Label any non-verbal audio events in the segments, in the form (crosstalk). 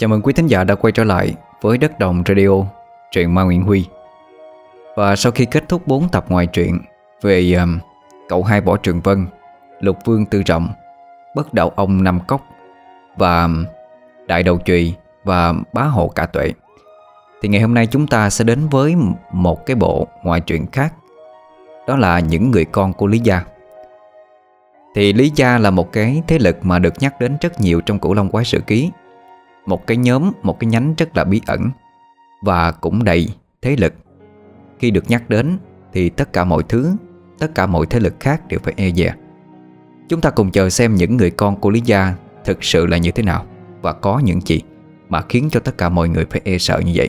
Chào mừng quý thính giả đã quay trở lại với Đất Đồng Radio, truyện Ma Nguyễn Huy. Và sau khi kết thúc 4 tập ngoài truyện về um, cậu hai Võ Trường Vân, Lục Vương Tư Trọng, Bất Đạo Ông Năm Cốc và um, Đại Đầu Trùy và Bá Hộ Cả Tuệ Thì ngày hôm nay chúng ta sẽ đến với một cái bộ ngoại truyện khác Đó là Những Người Con của Lý Gia. Thì Lý Gia là một cái thế lực mà được nhắc đến rất nhiều trong Cửu Long Quái Sự Ký một cái nhóm, một cái nhánh rất là bí ẩn Và cũng đầy thế lực. Khi được nhắc đến Thì tất cả mọi thứ Tất cả mọi thế lực khác đều phải e dè. Chúng ta cùng chờ xem những người con của Lý Gia Thực sự là như thế nào Và có những gì Mà khiến cho tất cả mọi người phải e sợ như vậy.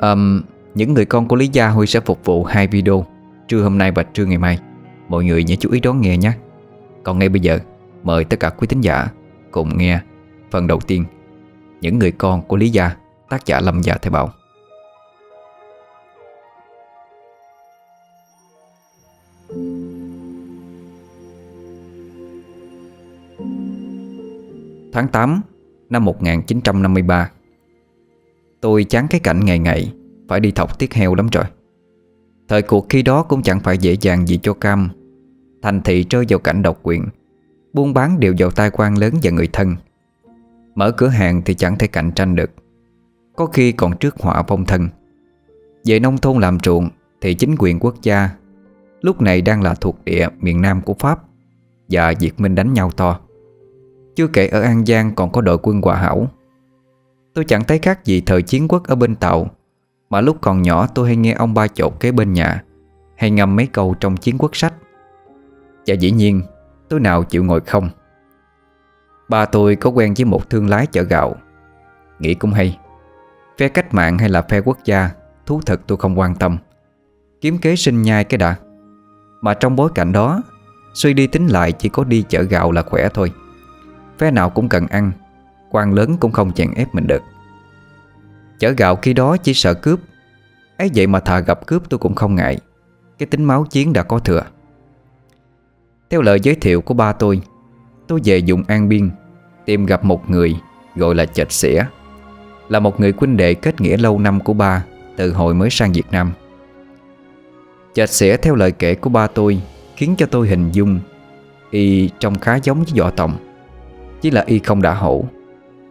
Um, Những người con của Lý Gia Huy sẽ phục vụ hai video Trưa hôm nay và trưa ngày mai. Mọi người nhớ chú ý đón nghe nhé. Còn ngay bây giờ Mời tất cả quý tín giả Cùng nghe phần đầu tiên những người con của Lý Gia, Tác giả Lâm Gia Thái Bảo. Tháng 8 năm 1953 Tôi chán cái cảnh ngày ngày Phải đi thọc tiết heo lắm rồi Thời cuộc khi đó cũng chẳng phải dễ dàng gì cho Cam. Thành thị rơi vào cảnh độc quyền, Buôn bán đều vào tai quan lớn và người thân. Mở cửa hàng thì chẳng thể cạnh tranh được. Có khi còn trước họa vong thân Về nông thôn làm ruộng Thì chính quyền quốc gia Lúc này đang là thuộc địa miền Nam của Pháp Và Việt Minh đánh nhau to. Chưa kể ở An Giang còn có đội quân hòa hảo. Tôi chẳng thấy khác gì thời chiến quốc ở bên Tàu, Mà lúc còn nhỏ tôi hay nghe ông ba chột kế bên nhà, Hay ngâm mấy câu trong chiến quốc sách. Và dĩ nhiên, Tôi nào chịu ngồi không. Ba tôi có quen với một thương lái chở gạo. Nghĩ cũng hay. Phe cách mạng hay là phe quốc gia, Thú thật tôi không quan tâm. Kiếm kế sinh nhai cái đã. Mà trong bối cảnh đó, Suy đi tính lại chỉ có đi chở gạo là khỏe thôi. Phe nào cũng cần ăn, quan lớn cũng không chèn ép mình được. Chở gạo khi đó chỉ sợ cướp. Ấy vậy mà thà gặp cướp tôi cũng không ngại. Cái tính máu chiến đã có thừa. Theo lời giới thiệu của ba tôi Tôi về dùng An Biên, Tìm gặp một người gọi là Chệt Xỉa, Là một người huynh đệ kết nghĩa lâu năm của ba Từ hồi mới sang Việt Nam. Chệt Xỉa theo lời kể của ba tôi Khiến cho tôi hình dung Y trông khá giống với võ tổng Chỉ là Y không đã hổ,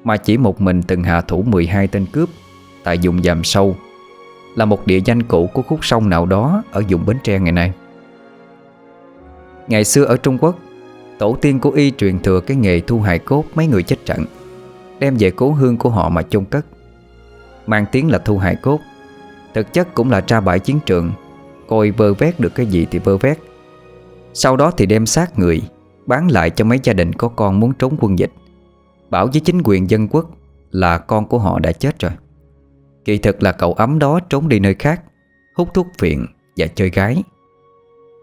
Mà chỉ một mình từng hạ thủ 12 tên cướp Tại vùng Dàm Sâu, Là một địa danh cũ của khúc sông nào đó Ở vùng Bến Tre ngày nay. Ngày xưa ở Trung Quốc Tổ tiên của y truyền thừa cái nghề thu hài cốt mấy người chết trận, Đem về cố hương của họ mà chôn cất. Mang tiếng là thu hài cốt, Thực chất cũng là tra bãi chiến trường, Coi vơ vét được cái gì thì vơ vét. Sau đó thì đem xác người, Bán lại cho mấy gia đình có con muốn trốn quân dịch, Bảo với chính quyền dân quốc Là con của họ đã chết rồi. Kỳ thực là cậu ấm đó trốn đi nơi khác, Hút thuốc phiện và chơi gái.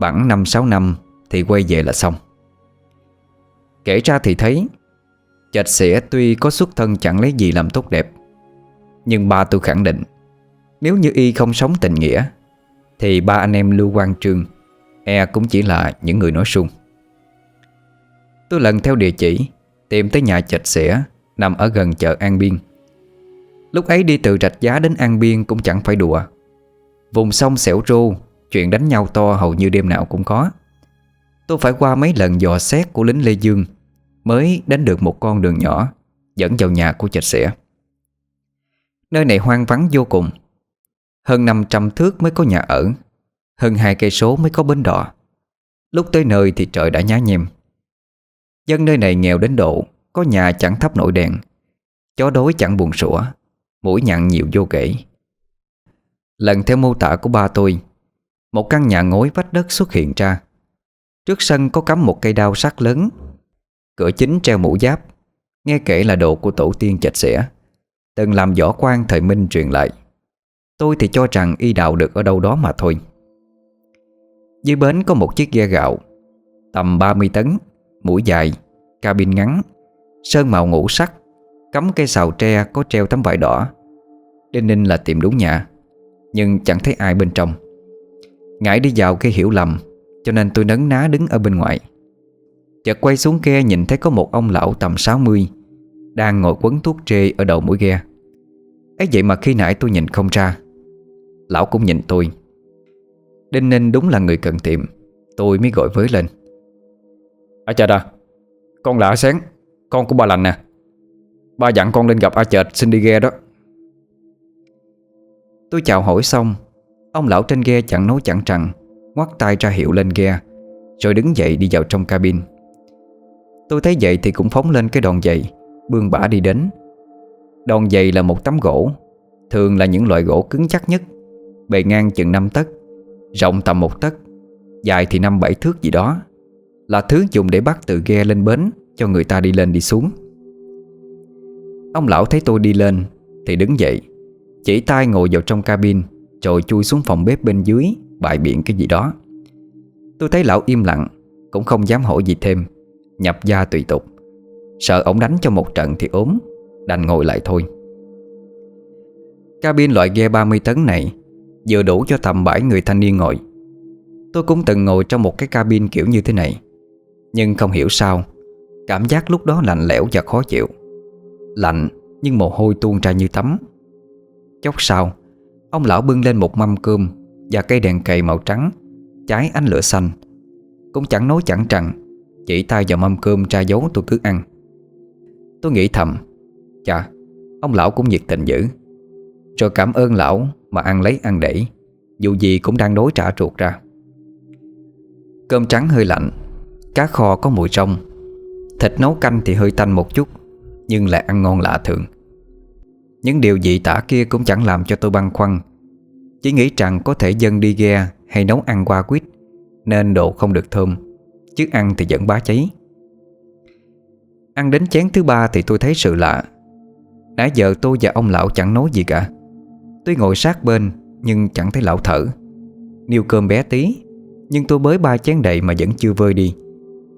Bẵng 5-6 năm Thì quay về là xong. Kể ra thì thấy, Chạch xỉa tuy có xuất thân chẳng lấy gì làm tốt đẹp, Nhưng ba tôi khẳng định, Nếu như y không sống tình nghĩa, Thì ba anh em Lưu Quang Trương E cũng chỉ là những người nói suông. Tôi lần theo địa chỉ, Tìm tới nhà chạch xỉa, Nằm ở gần chợ An Biên. Lúc ấy đi từ Rạch Giá đến An Biên Cũng chẳng phải đùa. Vùng sông xẻo rô, Chuyện đánh nhau to hầu như đêm nào cũng có. Tôi phải qua mấy lần dò xét của lính Lê Dương Mới đến được một con đường nhỏ, Dẫn vào nhà của chạch sẻ Nơi này hoang vắng vô cùng. Hơn 500 thước mới có nhà ở, Hơn hai cây số mới có bến đò. Lúc tới nơi thì trời đã nhá nhem. Dân nơi này nghèo đến độ, Có nhà chẳng thắp nổi đèn, Chó đói chẳng buồn sủa, Mũi nhặn nhiều vô kể. Lần theo mô tả của ba tôi, Một căn nhà ngói vách đất xuất hiện ra. Trước sân có cắm một cây đao sắt lớn Cửa chính treo mũ giáp. Nghe kể là đồ của tổ tiên chạch xỉa Từng làm võ quan thời Minh truyền lại. Tôi thì cho rằng y đạo được ở đâu đó mà thôi. Dưới bến có một chiếc ghe gạo, Tầm 30 tấn, Mũi dài, Cabin ngắn, Sơn màu ngũ sắc, Cắm cây xào tre có treo tấm vải đỏ. Đinh ninh là tìm đúng nhà, Nhưng chẳng thấy ai bên trong. Ngại đi vào cái hiểu lầm, Cho nên tôi nấn ná đứng ở bên ngoài. Chợt quay xuống kia nhìn thấy có một ông lão tầm 60 Đang ngồi quấn thuốc trê ở đầu mũi ghe. Ấy vậy mà khi nãy tôi nhìn không ra Lão cũng nhìn tôi. Đinh Ninh đúng là người cần tiệm Tôi mới gọi với lên. À chà à Con là sáng Con của ba lành nè. Ba dặn con lên gặp A Chợt xin đi ghe đó. Tôi chào hỏi xong Ông lão trên ghe chẳng nói chẳng rằng Ngoắt tay ra hiệu lên ghe Rồi đứng dậy đi vào trong cabin Tôi thấy vậy thì cũng phóng lên cái đòn giày. Bương bả đi đến. Đòn giày là một tấm gỗ. Thường là những loại gỗ cứng chắc nhất. Bề ngang chừng 5 tấc, Rộng tầm một tấc, Dài thì 5-7 thước gì đó. Là thứ dùng để bắt từ ghe lên bến Cho người ta đi lên đi xuống. Ông lão thấy tôi đi lên Thì đứng dậy, Chỉ tay ngồi vào trong cabin, Rồi chui xuống phòng bếp bên dưới Bại biện cái gì đó. Tôi thấy lão im lặng, Cũng không dám hỏi gì thêm. Nhập gia tùy tục. Sợ ổng đánh cho một trận thì ốm, Đành ngồi lại thôi. Cabin loại ghe 30 tấn này Vừa đủ cho tầm bãi người thanh niên ngồi. Tôi cũng từng ngồi trong một cái cabin kiểu như thế này, Nhưng không hiểu sao, Cảm giác lúc đó lạnh lẽo và khó chịu. Lạnh nhưng mồ hôi tuôn ra như tắm. Chốc sau, Ông lão bưng lên một mâm cơm Và cây đèn cầy màu trắng Cháy ánh lửa xanh. Cũng chẳng nói chẳng rằng chỉ tay vào mâm cơm tra dấu tôi cứ ăn. Tôi nghĩ thầm, Chà, Ông lão cũng nhiệt tình dữ. Rồi cảm ơn lão mà ăn lấy ăn để, Dù gì cũng đang đối trả ruột ra. Cơm trắng hơi lạnh, Cá kho có mùi rong, Thịt nấu canh thì hơi tanh một chút, Nhưng lại ăn ngon lạ thường. Những điều dị tả kia cũng chẳng làm cho tôi băn khoăn, Chỉ nghĩ rằng có thể dân đi ghe Hay nấu ăn qua quýt, Nên độ không được thơm. Chứ ăn thì vẫn bá cháy. Ăn đến chén thứ ba thì tôi thấy sự lạ. Nãy giờ tôi và ông lão chẳng nói gì cả. Tôi ngồi sát bên, Nhưng chẳng thấy lão thở. Niêu cơm bé tí, Nhưng tôi bới ba chén đầy mà vẫn chưa vơi đi.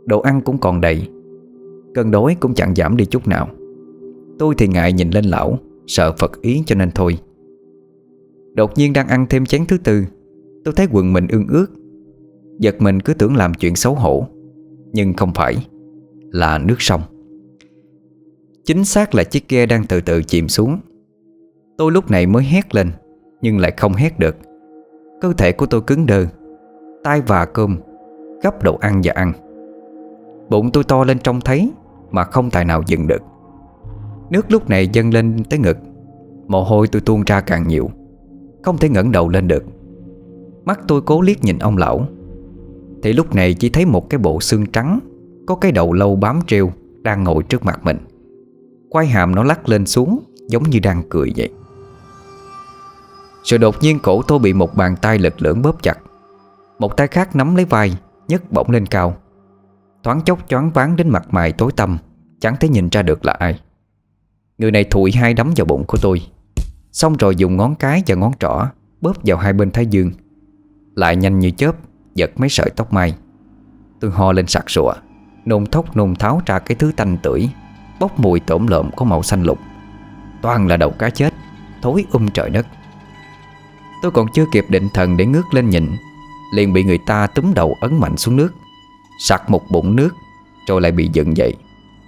Đồ ăn cũng còn đầy. Cơn đói cũng chẳng giảm đi chút nào. Tôi thì ngại nhìn lên lão, Sợ Phật ý cho nên thôi. Đột nhiên đang ăn thêm chén thứ tư, Tôi thấy quần mình ương ướt. Giật mình cứ tưởng làm chuyện xấu hổ. Nhưng không phải, Là nước sông. Chính xác là chiếc ghe đang từ từ chìm xuống. Tôi lúc này mới hét lên, Nhưng lại không hét được. Cơ thể của tôi cứng đơ tay và cơm Gấp đồ ăn và ăn. Bụng tôi to lên trông thấy, Mà không tài nào dừng được. Nước lúc này dâng lên tới ngực. Mồ hôi tôi tuôn ra càng nhiều, Không thể ngẩng đầu lên được. Mắt tôi cố liếc nhìn ông lão. Thì lúc này chỉ thấy một cái bộ xương trắng, Có cái đầu lâu bám treo Đang ngồi trước mặt mình. Quay hàm nó lắc lên xuống, Giống như đang cười vậy. Rồi đột nhiên cổ tôi bị một bàn tay lực lưỡng bóp chặt. Một tay khác nắm lấy vai, nhấc bổng lên cao. Thoáng chốc choáng váng đến mặt mày tối tăm, Chẳng thể nhìn ra được là ai. Người này thụi hai đấm vào bụng của tôi. Xong rồi dùng ngón cái và ngón trỏ Bóp vào hai bên thái dương. Lại nhanh như chớp Giật mấy sợi tóc mai. Tôi ho lên sặc sụa, Nôn thốc nôn tháo ra cái thứ tanh tưởi, Bốc mùi tổm lợm có màu xanh lục. Toàn là đầu cá chết, Thối um trời đất. Tôi còn chưa kịp định thần để ngước lên nhìn, Liền bị người ta túm đầu ấn mạnh xuống nước. Sặc một bụng nước, Rồi lại bị dựng dậy,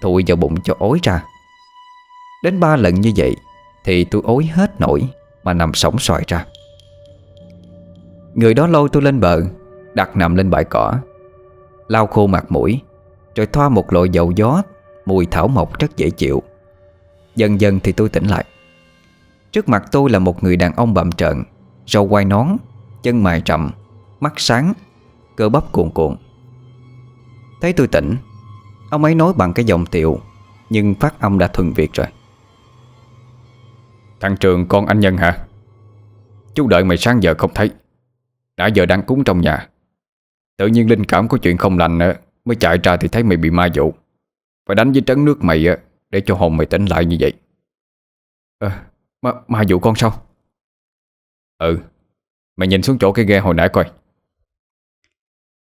Thụi vào bụng cho ối ra. Đến ba lần như vậy, Thì tôi ối hết nổi Mà nằm sóng xoài ra. Người đó lôi tôi lên bờ Đặt nằm lên bãi cỏ. Lau khô mặt mũi, Rồi thoa một loại dầu gió, Mùi thảo mộc rất dễ chịu. Dần dần thì tôi tỉnh lại. Trước mặt tôi là một người đàn ông bậm trợn Râu quai nón, Chân mài rậm, Mắt sáng, Cơ bắp cuồn cuộn. Thấy tôi tỉnh, Ông ấy nói bằng cái giọng tiệu, Nhưng phát âm đã thuần Việt rồi. Thằng Trường con anh Nhân hả? Chú đợi mày sáng giờ không thấy. Đã giờ đang cúng trong nhà. Tự nhiên linh cảm có chuyện không lành Mới chạy ra thì thấy mày bị ma dụ. Phải đánh với trấn nước mày Để cho hồn mày tỉnh lại như vậy. À, ma, ma dụ con sao? Ừ Mày nhìn xuống chỗ cái ghe hồi nãy coi.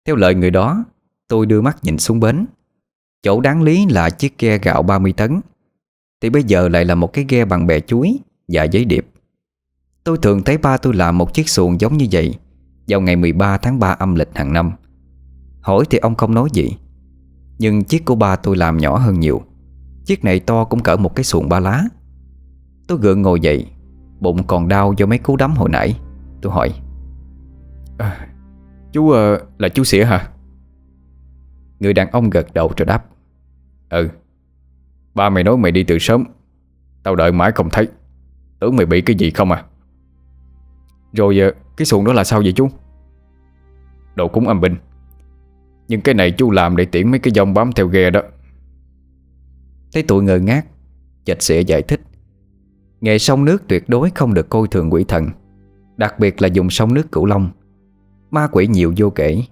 Theo lời người đó Tôi đưa mắt nhìn xuống bến. Chỗ đáng lý là chiếc ghe gạo 30 tấn. Thì bây giờ lại là một cái ghe bằng bè chuối Và giấy điệp. Tôi thường thấy ba tôi làm một chiếc xuồng giống như vậy. Vào ngày 13 tháng 3 âm lịch hàng năm. Hỏi thì ông không nói gì Nhưng chiếc của ba tôi làm nhỏ hơn nhiều. Chiếc này to cũng cỡ một cái xuồng ba lá. Tôi gượng ngồi dậy Bụng còn đau do mấy cú đấm hồi nãy. Tôi hỏi à, Chú uh, là chú xỉa hả? Người đàn ông gật đầu rồi đáp Ừ. Ba mày nói mày đi từ sớm Tao đợi mãi không thấy. Tưởng mày bị cái gì không à? Rồi uh, cái xuồng đó là sao vậy chú? Đồ cúng âm binh. Nhưng cái này chú làm để tiễn mấy cái dòng bám theo ghe đó. Thấy tụi ngờ ngác, Chạch sẽ giải thích. Nghề sông nước tuyệt đối không được coi thường quỷ thần, Đặc biệt là dùng sông nước cửu long. Ma quỷ nhiều vô kể.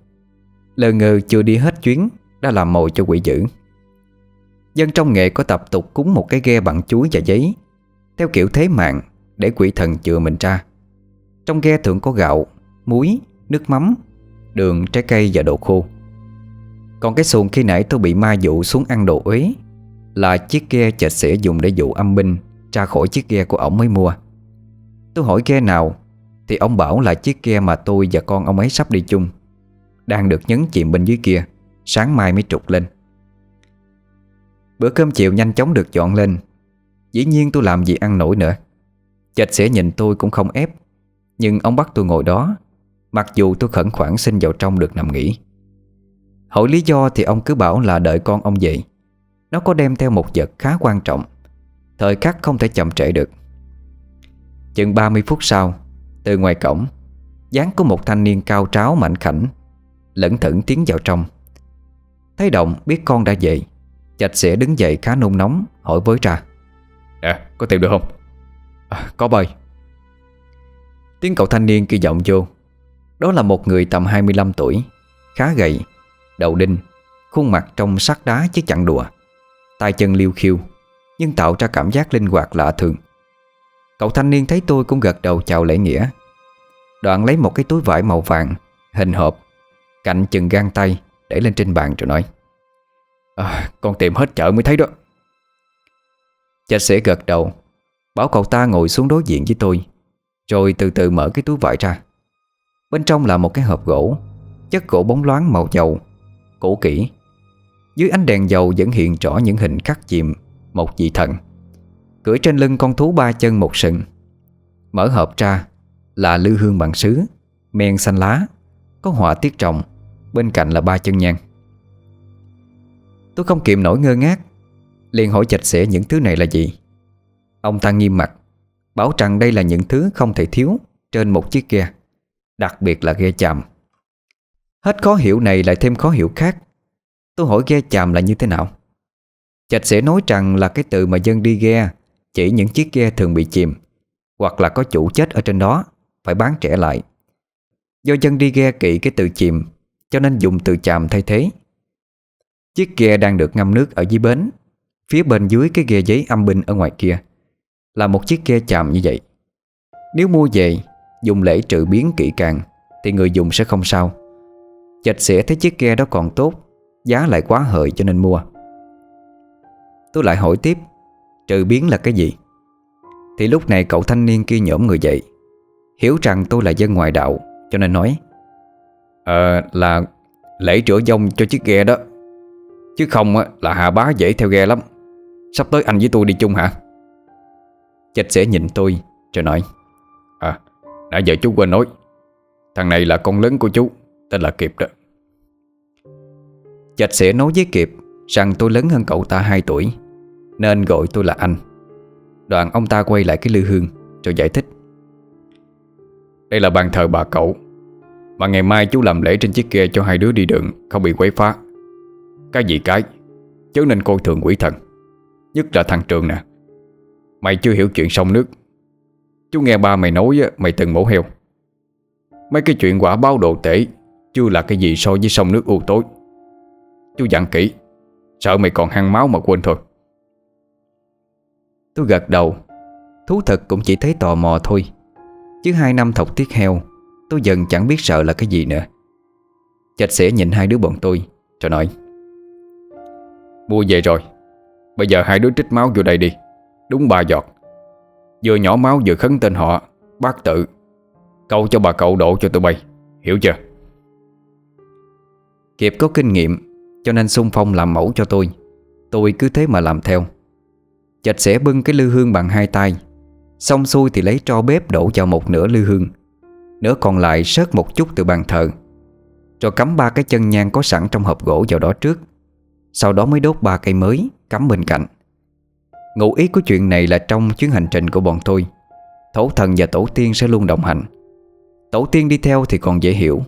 Lờ ngờ chưa đi hết chuyến, Đã làm mồi cho quỷ dữ. Dân trong nghề có tập tục cúng một cái ghe bằng chuối và giấy, Theo kiểu thế mạng Để quỷ thần chừa mình ra. Trong ghe thường có gạo, muối, nước mắm Đường, trái cây và đồ khô. Còn cái xuồng khi nãy tôi bị ma dụ xuống ăn đồ uế Là chiếc ghe chợ sẽ dùng để dụ âm binh Ra khỏi chiếc ghe của ổng mới mua. Tôi hỏi ghe nào Thì ông bảo là chiếc ghe mà tôi và con ông ấy sắp đi chung Đang được nhấn chìm bên dưới kia Sáng mai mới trục lên. Bữa cơm chiều nhanh chóng được dọn lên Dĩ nhiên tôi làm gì ăn nổi nữa. Chạch sẽ nhìn tôi cũng không ép nhưng ông bắt tôi ngồi đó. Mặc dù tôi khẩn khoản xin vào trong được nằm nghỉ. Hỏi lý do thì ông cứ bảo là đợi con ông dậy Nó có đem theo một vật khá quan trọng. Thời khắc không thể chậm trễ được. Chừng 30 phút sau Từ ngoài cổng dáng có một thanh niên cao tráo mạnh khảnh Lẫn thẫn tiến vào trong. Thấy động biết con đã dậy Chạch sẽ đứng dậy khá nôn nóng Hỏi với ra Nè à, có tìm được không? À, Có bơi. Tiếng cậu thanh niên kia vọng vô. Đó là một người tầm 25 tuổi Khá gầy Đầu đinh Khuôn mặt trong sắc đá chứ chẳng đùa. Tay chân liêu khiêu Nhưng tạo ra cảm giác linh hoạt lạ thường. Cậu thanh niên thấy tôi cũng gật đầu chào lễ nghĩa. Đoạn lấy một cái túi vải màu vàng Hình hộp Cạnh chừng gan tay Để lên trên bàn rồi nói. À, Con tìm hết chợ mới thấy đó. Chạch sẽ gật đầu Bảo cậu ta ngồi xuống đối diện với tôi. Rồi từ từ mở cái túi vải ra. Bên trong là một cái hộp gỗ, Chất gỗ bóng loáng màu dầu cổ kỹ. Dưới ánh đèn dầu vẫn hiện rõ những hình khắc chìm Một vị thần. Cưỡi trên lưng con thú ba chân một sừng. Mở hộp ra Là lư hương bằng sứ, Men xanh lá, Có họa tiết trồng. Bên cạnh là ba chân nhang. Tôi không kiềm nổi ngơ ngác, liền hỏi chạch sẽ những thứ này là gì. Ông ta nghiêm mặt. Bảo rằng đây là những thứ không thể thiếu Trên một chiếc ghe, Đặc biệt là ghe chàm. Hết khó hiểu này lại thêm khó hiểu khác. Tôi hỏi ghe chàm là như thế nào? Chạch sẽ nói rằng là cái từ mà dân đi ghe Chỉ những chiếc ghe thường bị chìm, Hoặc là có chủ chết ở trên đó, Phải bán trẻ lại. Do dân đi ghe kỵ cái từ chìm, Cho nên dùng từ chàm thay thế. Chiếc ghe đang được ngâm nước ở dưới bến, Phía bên dưới cái ghe giấy âm binh ở ngoài kia. Là một chiếc ghe chàm như vậy. Nếu mua về, Dùng lễ trừ biến kỹ càng, Thì người dùng sẽ không sao. Chạch sẽ thấy chiếc ghe đó còn tốt, Giá lại quá hời cho nên mua. Tôi lại hỏi tiếp Trừ biến là cái gì? Thì lúc này cậu thanh niên kia nhổm người dậy, Hiểu rằng tôi là dân ngoại đạo, Cho nên nói Ờ là lễ rửa dông cho chiếc ghe đó. Chứ không là hà bá dễ theo ghe lắm. Sắp tới anh với tôi đi chung hả? Chạch sẽ nhìn tôi Rồi nói. À nãy giờ chú quên nói. Thằng này là con lớn của chú, Tên là Kiệp đó. Chạch sẽ nói với Kiệp Rằng tôi lớn hơn cậu ta 2 tuổi, Nên gọi tôi là anh. Đoạn ông ta quay lại cái lư hương Rồi giải thích. Đây là bàn thờ bà cậu, Mà ngày mai chú làm lễ trên chiếc kia Cho hai đứa đi đường, không bị quấy phá. Cái gì cái? Chớ nên coi thường quỷ thần, Nhất là thằng Trường nè. Mày chưa hiểu chuyện sông nước. Chú nghe ba mày nói mày từng mổ heo. Mấy cái chuyện quả báo đồ tể Chưa là cái gì so với sông nước u tối. Chú dặn kỹ, Sợ mày còn hăng máu mà quên thôi. Tôi gật đầu. Thú thật cũng chỉ thấy tò mò thôi. Chứ hai năm thọc tiết heo, Tôi dần chẳng biết sợ là cái gì nữa. Chạch sẽ nhìn hai đứa bọn tôi, Rồi nói. Mua về rồi. Bây giờ hai đứa trích máu vô đây đi. Đúng ba giọt. Vừa nhỏ máu vừa khấn tên họ, Bác tự Câu cho bà cậu độ cho tụi bay, Hiểu chưa? Kiệp có kinh nghiệm, Cho nên xung phong làm mẫu cho tôi. Tôi cứ thế mà làm theo. Chạch sẽ bưng cái lư hương bằng hai tay, Xong xuôi thì lấy tro bếp đổ vào một nửa lư hương. Nửa còn lại sớt một chút từ bàn thờ, Rồi cắm ba cái chân nhang có sẵn trong hộp gỗ vào đó trước. Sau đó mới đốt ba cây mới, Cắm bên cạnh. Ngụ ý của chuyện này là trong chuyến hành trình của bọn tôi, Thổ thần và tổ tiên sẽ luôn đồng hành. Tổ tiên đi theo thì còn dễ hiểu,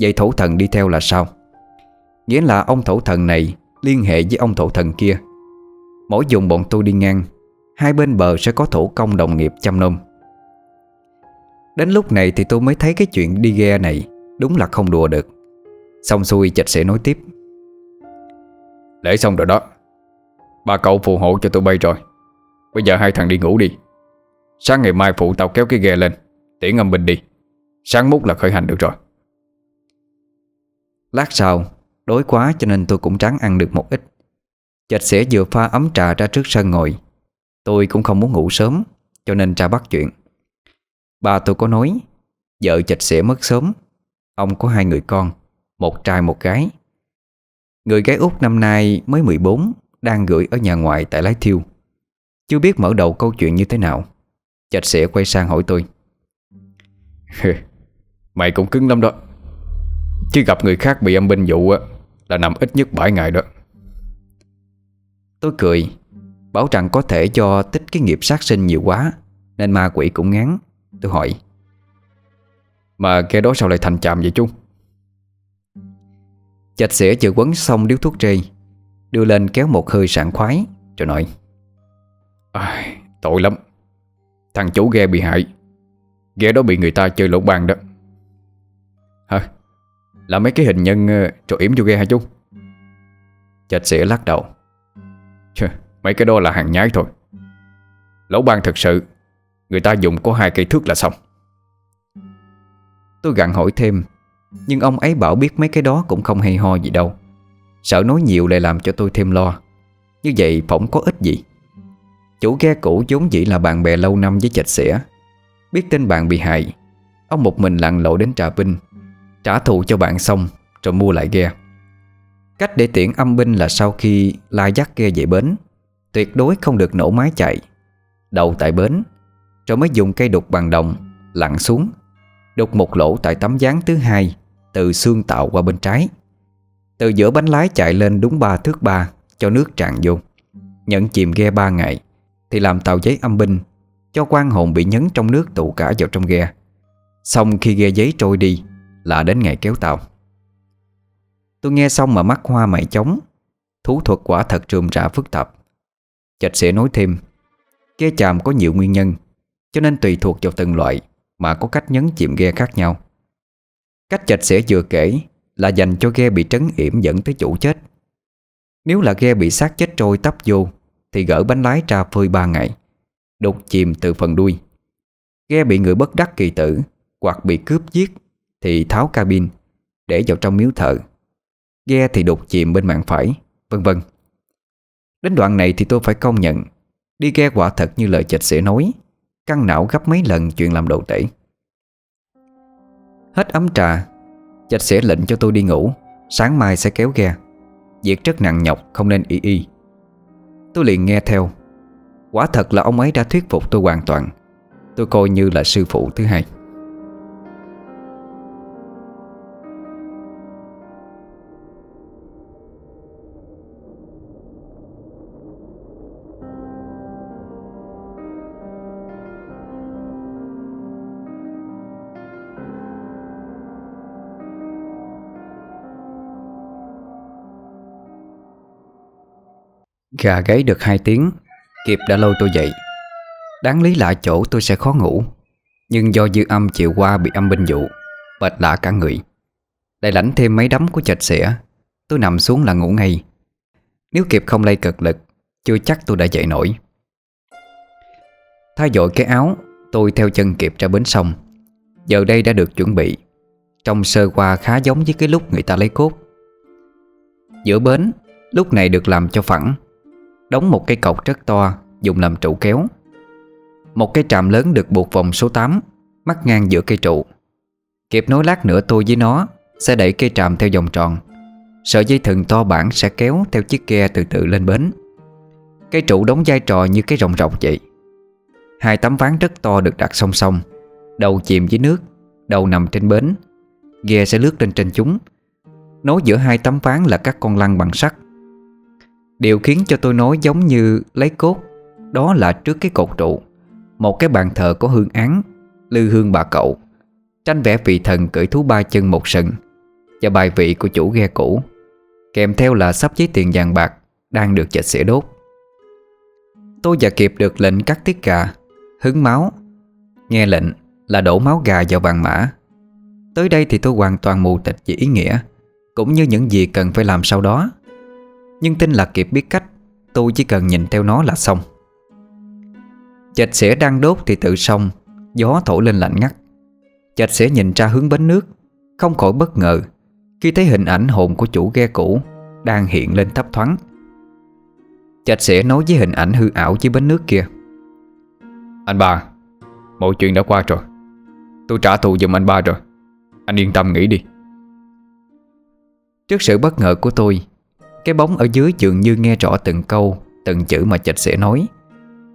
Vậy thổ thần đi theo là sao? Nghĩa là ông thổ thần này Liên hệ với ông thổ thần kia. Mỗi dùng bọn tôi đi ngang, Hai bên bờ sẽ có thổ công đồng nghiệp chăm nom. Đến lúc này thì tôi mới thấy cái chuyện đi ghe này Đúng là không đùa được. Xong xuôi chạch sẽ nói tiếp. Lễ xong rồi đó. Ba cậu phù hộ cho tôi bay rồi. Bây giờ hai thằng đi ngủ đi. Sáng ngày mai phụ tao kéo cái ghe lên. Tiễn âm binh đi. Sáng mút là khởi hành được rồi. Lát sau, Đói quá cho nên tôi cũng ráng ăn được một ít. Chạch sẽ vừa pha ấm trà ra trước sân ngồi. Tôi cũng không muốn ngủ sớm, Cho nên ra bắt chuyện. Bà tôi có nói, Vợ chạch sẽ mất sớm. Ông có hai người con, Một trai một gái. Người gái út năm nay mới 14 đang gửi ở nhà ngoại tại Lái Thiêu. Chưa biết mở đầu câu chuyện như thế nào. Chạch sẽ quay sang hỏi tôi. Mày cũng cứng lắm đó. Chứ gặp người khác bị âm binh dụ Là nằm ít nhất 7 ngày đó. Tôi cười Bảo rằng có thể do tích cái nghiệp sát sinh nhiều quá Nên ma quỷ cũng ngán. Tôi hỏi. Mà cái đó sao lại thành chạm vậy chú? Chạch xỉa vừa quấn xong điếu thuốc trê Đưa lên kéo một hơi sảng khoái Rồi nói à, Tội lắm. Thằng chủ ghe bị hại. Ghe đó bị người ta chơi lỗ bàn đó. Hả? Là mấy cái hình nhân ờ, rồi yểm vô ghe hả chú? Chạch sẽ lắc đầu. Chà, Mấy cái đó là hàng nhái thôi. Lỗ ban thật sự Người ta dùng có hai cây thước là xong. Tôi gặn hỏi thêm Nhưng ông ấy bảo biết mấy cái đó cũng không hay ho gì đâu. Sợ nói nhiều lại làm cho tôi thêm lo. Như vậy phỏng có ích gì? Chủ ghe cũ vốn dĩ là bạn bè lâu năm với chạch xỉa. Biết tin bạn bị hại, Ông một mình lặn lội đến Trà Vinh. Trả thù cho bạn xong, Rồi mua lại ghe. Cách để tiện âm binh là sau khi la dắt ghe về bến. Tuyệt đối không được nổ máy chạy. Đậu tại bến, Rồi mới dùng cây đục bằng đồng, Lặn xuống. Đục một lỗ tại tấm dáng thứ hai, Từ xương tạo qua bên trái. Từ giữa bánh lái chạy lên đúng ba thước ba, Cho nước tràn vô. Nhận chìm ghe ba ngày, Thì làm tàu giấy âm binh, Cho quan hồn bị nhấn trong nước tụ cả vào trong ghe. Xong khi ghe giấy trôi đi, Là đến ngày kéo tàu. Tôi nghe xong mà mắt hoa mày chóng, Thú thuật quả thật trùm rã phức tạp. Chạch sẽ nói thêm, Ghe chàm có nhiều nguyên nhân, Cho nên tùy thuộc vào từng loại Mà có cách nhấn chìm ghe khác nhau. Cách chạch sẽ vừa kể là dành cho ghe bị trấn yểm dẫn tới chủ chết. Nếu là ghe bị xác chết trôi tấp vô, Thì gỡ bánh lái ra phơi ba ngày, Đục chìm từ phần đuôi. Ghe bị người bất đắc kỳ tử Hoặc bị cướp giết Thì tháo cabin Để vào trong miếu thợ Ghe thì đục chìm bên mạng phải, Vân vân. Đến đoạn này thì tôi phải công nhận, Đi ghe quả thật như lời chạch sẽ nói, Căng não gấp mấy lần chuyện làm đồ tể. Hết ấm trà Chạch sẽ lệnh cho tôi đi ngủ. Sáng mai sẽ kéo ghe. Việc rất nặng nhọc, không nên y y. Tôi liền nghe theo. Quả thật là ông ấy đã thuyết phục tôi hoàn toàn. Tôi coi như là sư phụ thứ hai. Gà gáy được 2 tiếng, Kiệp đã lôi tôi dậy. Đáng lý lạ chỗ tôi sẽ khó ngủ, Nhưng do dư âm chiều qua bị âm binh dụ, Bệt lạ cả người. Lại lãnh thêm mấy đấm của chạch xỉa, Tôi nằm xuống là ngủ ngay. Nếu Kiệp không lay cực lực, Chưa chắc tôi đã dậy nổi. Thay dội cái áo, Tôi theo chân Kiệp ra bến sông. Giờ đây đã được chuẩn bị Trong sơ qua khá giống với cái lúc người ta lấy cốt. Giữa bến, Lúc này được làm cho phẳng. Đóng một cây cọc rất to, Dùng làm trụ kéo. Một cây trạm lớn được buộc vòng số 8 Mắc ngang giữa cây trụ. Kịp nối lát nữa tôi với nó Sẽ đẩy cây tràm theo vòng tròn. Sợi dây thừng to bản sẽ kéo Theo chiếc ghe từ từ lên bến. Cây trụ đóng vai trò như cái rồng rọc vậy. Hai tấm ván rất to được đặt song song, Đầu chìm dưới nước, Đầu nằm trên bến. Ghe sẽ lướt lên trên chúng. Nối giữa hai tấm ván là các con lăng bằng sắt. Điều khiến cho tôi nói giống như lấy cốt. Đó là trước cái cột trụ. Một cái bàn thờ có hương án. Lư hương bà cậu. Tranh vẽ vị thần cưỡi thú ba chân một sừng. Và bài vị của chủ ghe cũ. Kèm theo là sắp giấy tiền vàng bạc Đang được chạch sẽ đốt. Tôi và kịp được lệnh cắt tiết gà, Hứng máu. Nghe lệnh là đổ máu gà vào bàn mã. Tới đây thì tôi hoàn toàn mù tịch về ý nghĩa, Cũng như những gì cần phải làm sau đó. Nhưng tin là kịp biết cách Tôi chỉ cần nhìn theo nó là xong. Chạch xỉa đang đốt thì tự xong Gió thổi lên lạnh ngắt. Chạch sẽ nhìn ra hướng bến nước Không khỏi bất ngờ Khi thấy hình ảnh hồn của chủ ghe cũ Đang hiện lên thấp thoáng. Chạch sẽ nói với hình ảnh hư ảo dưới bến nước kia. Anh ba Mọi chuyện đã qua rồi. Tôi trả thù giùm anh ba rồi. Anh yên tâm nghĩ đi. Trước sự bất ngờ của tôi cái bóng ở dưới dường như nghe rõ từng câu Từng chữ mà chạch sẽ nói.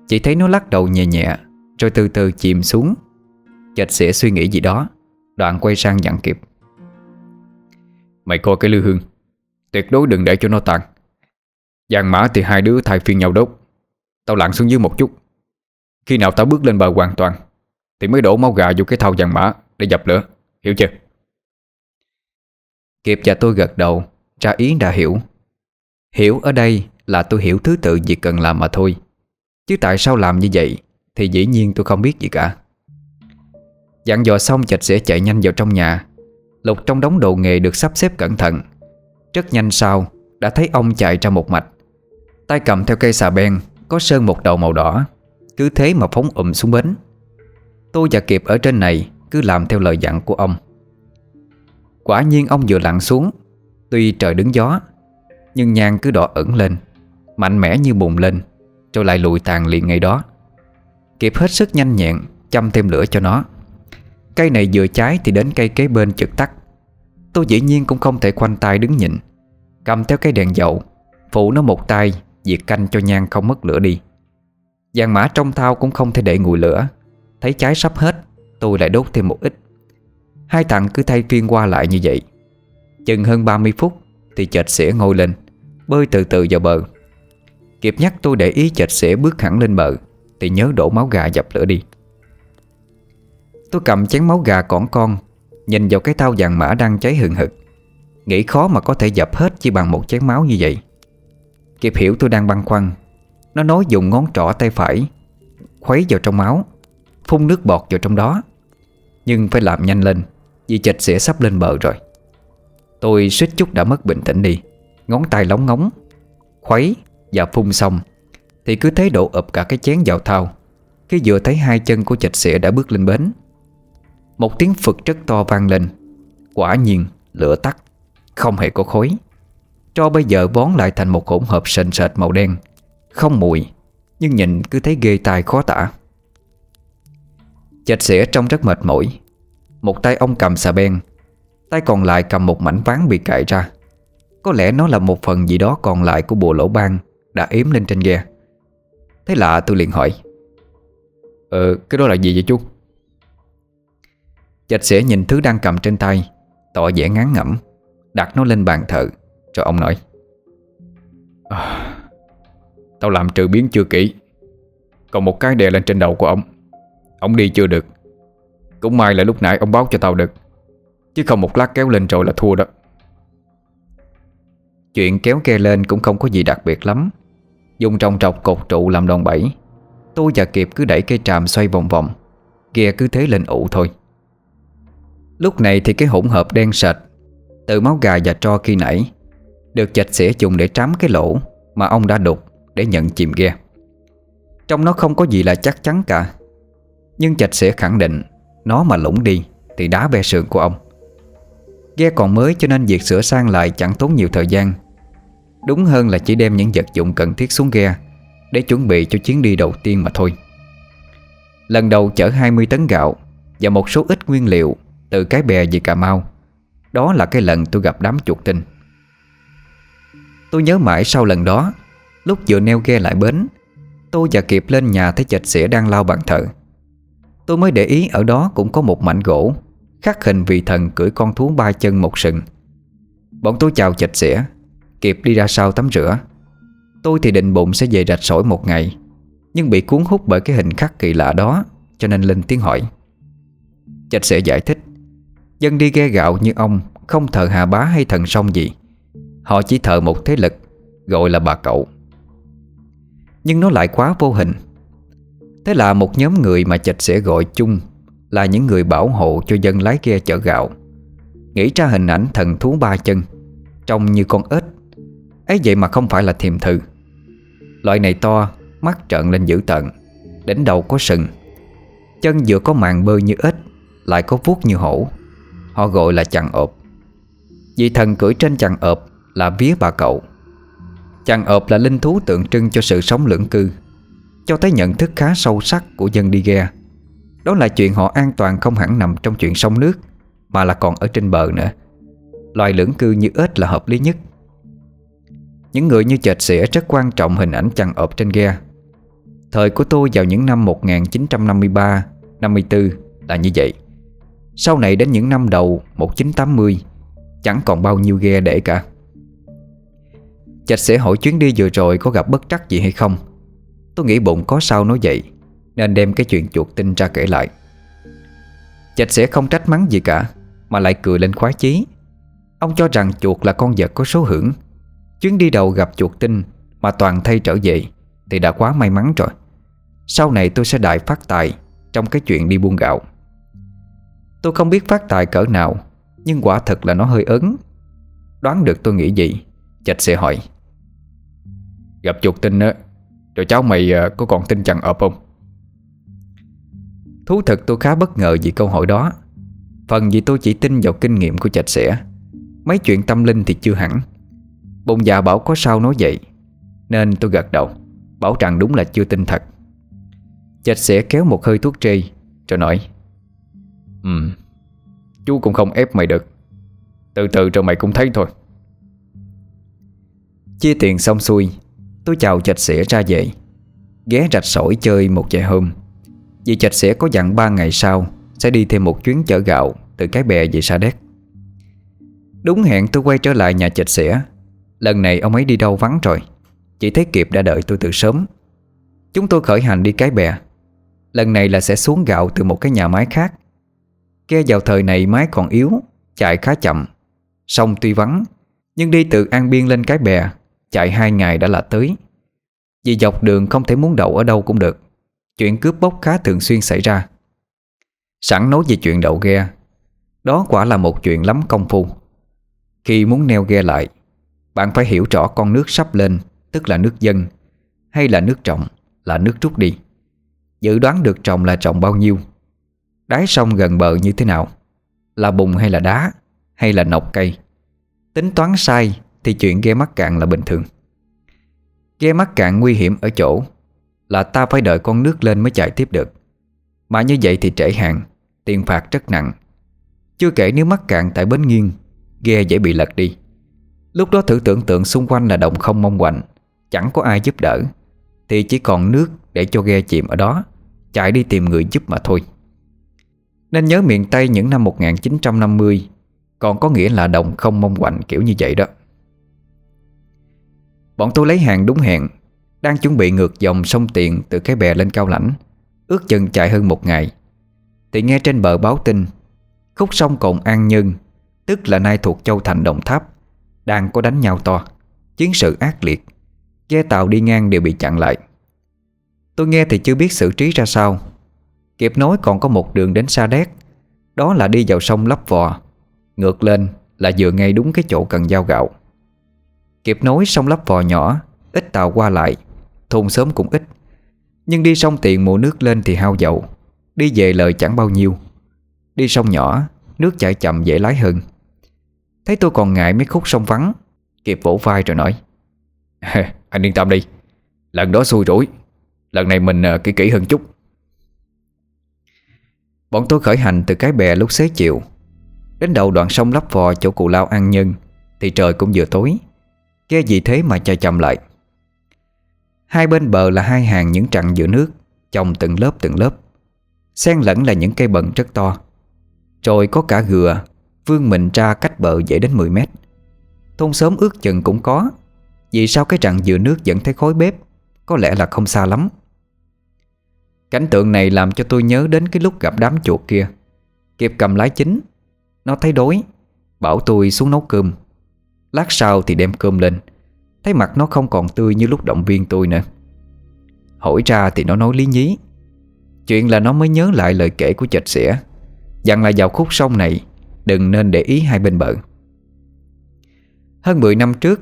Chỉ thấy nó lắc đầu nhẹ nhẹ Rồi từ từ chìm xuống. Chạch sẽ suy nghĩ gì đó Đoạn quay sang dặn kịp Mày coi cái lư hương Tuyệt đối đừng để cho nó tàn. Giàn mã thì hai đứa thay phiên nhau đốt. Tao lặn xuống dưới một chút. Khi nào tao bước lên bờ hoàn toàn Thì mới đổ máu gà vô cái thau giàn mã Để dập lửa, hiểu chưa? Kiệp và tôi gật đầu Ra ý đã hiểu. Hiểu ở đây là tôi hiểu thứ tự việc cần làm mà thôi. Chứ tại sao làm như vậy Thì dĩ nhiên tôi không biết gì cả. Dặn dò xong chạch sẽ chạy nhanh vào trong nhà. Lục trong đống đồ nghề được sắp xếp cẩn thận. Rất nhanh sau, Đã thấy ông chạy ra một mạch. Tay cầm theo cây xà beng, Có sơn một đầu màu đỏ. Cứ thế mà phóng ụm xuống bến. Tôi và Kiệp ở trên này Cứ làm theo lời dặn của ông. Quả nhiên ông vừa lặn xuống, Tuy trời đứng gió nhưng nhang cứ đỏ ẩn lên, Mạnh mẽ như bùng lên, Rồi lại lùi tàn liền ngay đó. Kịp hết sức nhanh nhẹn Chăm thêm lửa cho nó. Cây này vừa cháy thì đến cây kế bên chực tắt. Tôi dĩ nhiên cũng không thể khoanh tay đứng nhìn Cầm theo cái đèn dầu Phụ nó một tay, Diệt canh cho nhang không mất lửa đi. Giàn mã trong thao cũng không thể để nguội lửa. Thấy cháy sắp hết, Tôi lại đốt thêm một ít. Hai thằng cứ thay phiên qua lại như vậy. Chừng hơn 30 phút Thì chợt xỉa ngồi lên. Bơi từ từ vào bờ. Kịp nhắc tôi để ý chạch sẽ bước hẳn lên bờ, Thì nhớ đổ máu gà dập lửa đi. Tôi cầm chén máu gà còn con, Nhìn vào cái thao vàng mã đang cháy hừng hực. Nghĩ khó mà có thể dập hết chỉ bằng một chén máu như vậy. Kịp hiểu tôi đang băn khoăn, Nó nói dùng ngón trỏ tay phải, Khuấy vào trong máu, Phun nước bọt vào trong đó. Nhưng phải làm nhanh lên, Vì chạch sẽ sắp lên bờ rồi. Tôi suýt chút đã mất bình tĩnh đi. Ngón tay lóng ngóng, Khuấy và phun xong, Thì cứ thấy đổ ập cả cái chén vào thao Khi vừa thấy hai chân của chạch xỉa đã bước lên bến, Một tiếng phực rất to vang lên. Quả nhiên, lửa tắt, Không hề có khói. Tro bây giờ bón lại thành một hỗn hợp sền sệt màu đen, Không mùi, Nhưng nhìn cứ thấy ghê tai khó tả. Chạch xỉa trông rất mệt mỏi. Một tay ông cầm xà beng, Tay còn lại cầm một mảnh ván bị cạy ra. Có lẽ nó là một phần gì đó còn lại của bùa lỗ ban Đã yếm lên trên ghe. Thế lạ tôi liền hỏi Ờ cái đó là gì vậy chú? Chạch sẽ nhìn thứ đang cầm trên tay Tỏ vẻ ngán ngẩm Đặt nó lên bàn thờ Rồi ông nói à, Tao làm trừ biến chưa kỹ Còn một cái đè lên trên đầu của ông Ông đi chưa được. Cũng may là lúc nãy ông báo cho tao được Chứ không một lát kéo lên rồi là thua đó. Chuyện kéo ghe lên cũng không có gì đặc biệt lắm. Dùng trồng trọc cột trụ làm đòn bẩy Tôi và Kiệp cứ đẩy cây tràm xoay vòng vòng, Ghe cứ thế lên ụ thôi. Lúc này thì cái hỗn hợp đen sệt Từ máu gà và tro khi nãy, Được chạch sẽ dùng để trám cái lỗ Mà ông đã đục để nhận chìm ghe. Trong nó không có gì là chắc chắn cả, Nhưng chạch sẽ khẳng định Nó mà lũng đi Thì đá bè sườn của ông. Ghe còn mới cho nên việc sửa sang lại chẳng tốn nhiều thời gian. Đúng hơn là chỉ đem những vật dụng cần thiết xuống ghe, Để chuẩn bị cho chuyến đi đầu tiên mà thôi. Lần đầu chở 20 tấn gạo Và một số ít nguyên liệu Từ cái bè về Cà Mau. Đó là cái lần tôi gặp đám chuột tinh. Tôi nhớ mãi sau lần đó, Lúc vừa neo ghe lại bến, Tôi và Kiệp lên nhà thấy chạch xỉa đang lao bàn thờ. Tôi mới để ý ở đó cũng có một mảnh gỗ, Khắc hình vị thần cưỡi con thú ba chân một sừng. Bọn tôi chào chạch xỉa. Kịp đi ra sau tắm rửa. Tôi thì định bụng sẽ về rạch sỏi một ngày, Nhưng bị cuốn hút bởi cái hình khắc kỳ lạ đó, Cho nên lên tiếng hỏi. Chạch sẽ giải thích, Dân đi ghe gạo như ông, Không thờ hà bá hay thần sông gì. Họ chỉ thờ một thế lực, Gọi là bà cậu. Nhưng nó lại quá vô hình. Thế là một nhóm người mà chạch sẽ gọi chung Là những người bảo hộ cho dân lái ghe chở gạo, Nghĩ ra hình ảnh thần thú ba chân, Trông như con ếch ấy vậy mà không phải là thiềm thử Loại này to, Mắt trợn lên dữ tợn, Đỉnh đầu có sừng, Chân vừa có màng bơi như ếch, Lại có vuốt như hổ. Họ gọi là chằn ộp Vì thần cưỡi trên chằn ộp Là vía bà cậu. Chằn ộp là linh thú tượng trưng cho sự sống lưỡng cư, Cho thấy nhận thức khá sâu sắc của dân đi ghe. Đó là chuyện họ an toàn không hẳn nằm trong chuyện sông nước, Mà là còn ở trên bờ nữa. Loài lưỡng cư như ếch là hợp lý nhất. Những người như chệt xỉa rất quan trọng hình ảnh chằn ộp trên ghe. Thời của tôi vào những năm 1953 54 là như vậy. Sau này đến những năm đầu 1980 Chẳng còn bao nhiêu ghe để cả. Chạch sẽ hỏi chuyến đi vừa rồi có gặp bất trắc gì hay không? Tôi nghĩ bụng có sao nói vậy, Nên đem cái chuyện chuột tinh ra kể lại. Chạch sẽ không trách mắng gì cả, Mà lại cười lên khoái chí. Ông cho rằng chuột là con vật có số hưởng. Chuyến đi đầu gặp chuột tinh Mà toàn thay trở về Thì đã quá may mắn rồi. Sau này tôi sẽ đại phát tài Trong cái chuyện đi buôn gạo. Tôi không biết phát tài cỡ nào, Nhưng quả thật là nó hơi ớn. Đoán được tôi nghĩ gì, Chạch sẽ hỏi. Gặp chuột tinh á, Rồi cháu mày à, có còn tin chằn ợp không? Thú thật tôi khá bất ngờ vì câu hỏi đó. Phần vì tôi chỉ tin vào kinh nghiệm của chạch sẻ Mấy chuyện tâm linh thì chưa hẳn. Bụng già bảo có sao nói vậy. Nên tôi gật đầu, Bảo rằng đúng là chưa tin thật. Chạch sẽ kéo một hơi thuốc trê, Rồi nói Ừ Chú cũng không ép mày được. Từ từ rồi mày cũng thấy thôi. Chia tiền xong xuôi, Tôi chào chạch sẽ ra về. Ghé rạch sỏi chơi một vài hôm. Vì chạch sẽ có dặn ba ngày sau, Sẽ đi thêm một chuyến chở gạo Từ cái bè về Sa Đéc. Đúng hẹn tôi quay trở lại nhà chạch sẽ. Lần này ông ấy đi đâu vắng rồi? Chỉ thấy Kiệp đã đợi tôi từ sớm. Chúng tôi khởi hành đi cái bè. Lần này là sẽ xuống gạo từ một cái nhà máy khác. Ghe vào thời này máy còn yếu, Chạy khá chậm. Sông tuy vắng, Nhưng đi từ An Biên lên cái bè, Chạy hai ngày đã là tới. Vì dọc đường không thể muốn đậu ở đâu cũng được. Chuyện cướp bóc khá thường xuyên xảy ra. Sẵn nói về chuyện đậu ghe. Đó quả là một chuyện lắm công phu. Khi muốn neo ghe lại bạn phải hiểu rõ con nước sắp lên, Tức là nước dân Hay là nước trọng Là nước rút đi. Dự đoán được trọng là trọng bao nhiêu. Đáy sông gần bờ như thế nào? Là bùn hay là đá, Hay là nọc cây? Tính toán sai thì chuyện ghe mắc cạn là bình thường. Ghe mắc cạn nguy hiểm ở chỗ Là ta phải đợi con nước lên mới chạy tiếp được. Mà như vậy thì trễ hạn, Tiền phạt rất nặng. Chưa kể nếu mắc cạn tại bến nghiêng, Ghe dễ bị lật đi. Lúc đó thử tưởng tượng xung quanh là đồng không mong quạnh Chẳng có ai giúp đỡ. Thì chỉ còn nước để cho ghe chìm ở đó, Chạy đi tìm người giúp mà thôi. Nên nhớ miền Tây những năm 1950 Còn có nghĩa là đồng không mong quạnh kiểu như vậy đó. Bọn tôi lấy hàng đúng hẹn, Đang chuẩn bị ngược dòng sông Tiền Từ cái bè lên cao lãnh, Ước chừng chạy hơn một ngày. Thì nghe trên bờ báo tin, Khúc sông Cồn An Nhân Tức là nay thuộc Châu Thành Đồng Tháp. Đang có đánh nhau to. Chiến sự ác liệt. Ghe tàu đi ngang đều bị chặn lại. Tôi nghe thì chưa biết xử trí ra sao. Kịp nói còn có một đường đến Sa Đéc. Đó là đi vào sông Lấp Vò. Ngược lên là vừa ngay đúng cái chỗ cần giao gạo. Kịp nói sông lấp vò nhỏ, Ít tàu qua lại. Thôn sớm cũng ít. Nhưng đi sông tiền mùa nước lên thì hao dầu. Đi về lời chẳng bao nhiêu. Đi sông nhỏ, Nước chảy chậm dễ lái hơn. Thấy tôi còn ngại mấy khúc sông vắng, Kịp vỗ vai rồi nói Anh yên tâm đi, Lần đó xui rủi, Lần này mình ờ, kỹ kỹ hơn chút. Bọn tôi khởi hành từ cái bè lúc xế chiều. Đến đầu đoạn sông lấp vò, chỗ cụ lao ăn nhân, Thì trời cũng vừa tối. Ghe gì thế mà chạy chậm lại. Hai bên bờ là hai hàng những trặng giữa nước Trồng từng lớp từng lớp. Xen lẫn là những cây bần rất to. Rồi có cả gừa Vương mình ra cách bờ dễ đến 10 mét. Thôn sớm ước chừng cũng có. Vì sao cái rặng dừa nước vẫn thấy khói bếp? Có lẽ là không xa lắm. Cảnh tượng này làm cho tôi nhớ đến cái lúc gặp đám chuột kia. Kịp cầm lái chính, Nó thấy đói. Bảo tôi xuống nấu cơm. Lát sau thì đem cơm lên. Thấy mặt nó không còn tươi như lúc động viên tôi nữa. Hỏi ra thì nó nói lý nhí. Chuyện là nó mới nhớ lại lời kể của chạch xỉa. Dặn là vào khúc sông này Đừng nên để ý hai bên bờ. Hơn 10 năm trước,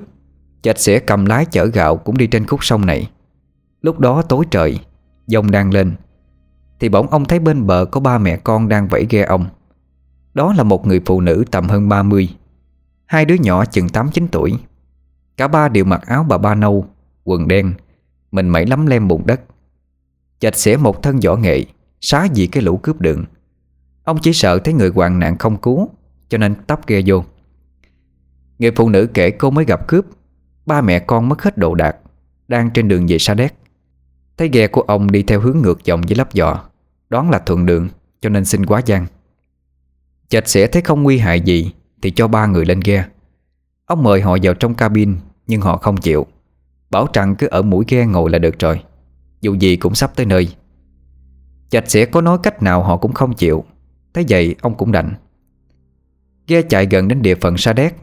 Chạch sẽ cầm lái chở gạo Cũng đi trên khúc sông này. Lúc đó tối trời Dông đang lên, Thì bỗng ông thấy bên bờ có ba mẹ con đang vẫy ghe ông. Đó là một người phụ nữ tầm hơn 30 Hai đứa nhỏ chừng 8-9 tuổi. Cả ba đều mặc áo bà ba nâu, Quần đen, Mình mẩy lắm lem bùn đất. Chạch sẽ một thân võ nghệ, Xá gì cái lũ cướp đường. Ông chỉ sợ thấy người hoạn nạn không cứu, Cho nên tắp ghe vô. Người phụ nữ kể cô mới gặp cướp, Ba mẹ con mất hết đồ đạc, Đang trên đường về Sa Đéc. Thấy ghe của ông đi theo hướng ngược dòng với lắp dò, Đoán là thuận đường, Cho nên xin quá gian. Chạch sẽ thấy không nguy hại gì, Thì cho ba người lên ghe. Ông mời họ vào trong cabin, Nhưng họ không chịu. Bảo rằng cứ ở mũi ghe ngồi là được rồi, Dù gì cũng sắp tới nơi. Chạch sẽ có nói cách nào họ cũng không chịu. Thế vậy, ông cũng đành. Ghe chạy gần đến địa phận Sa Đéc.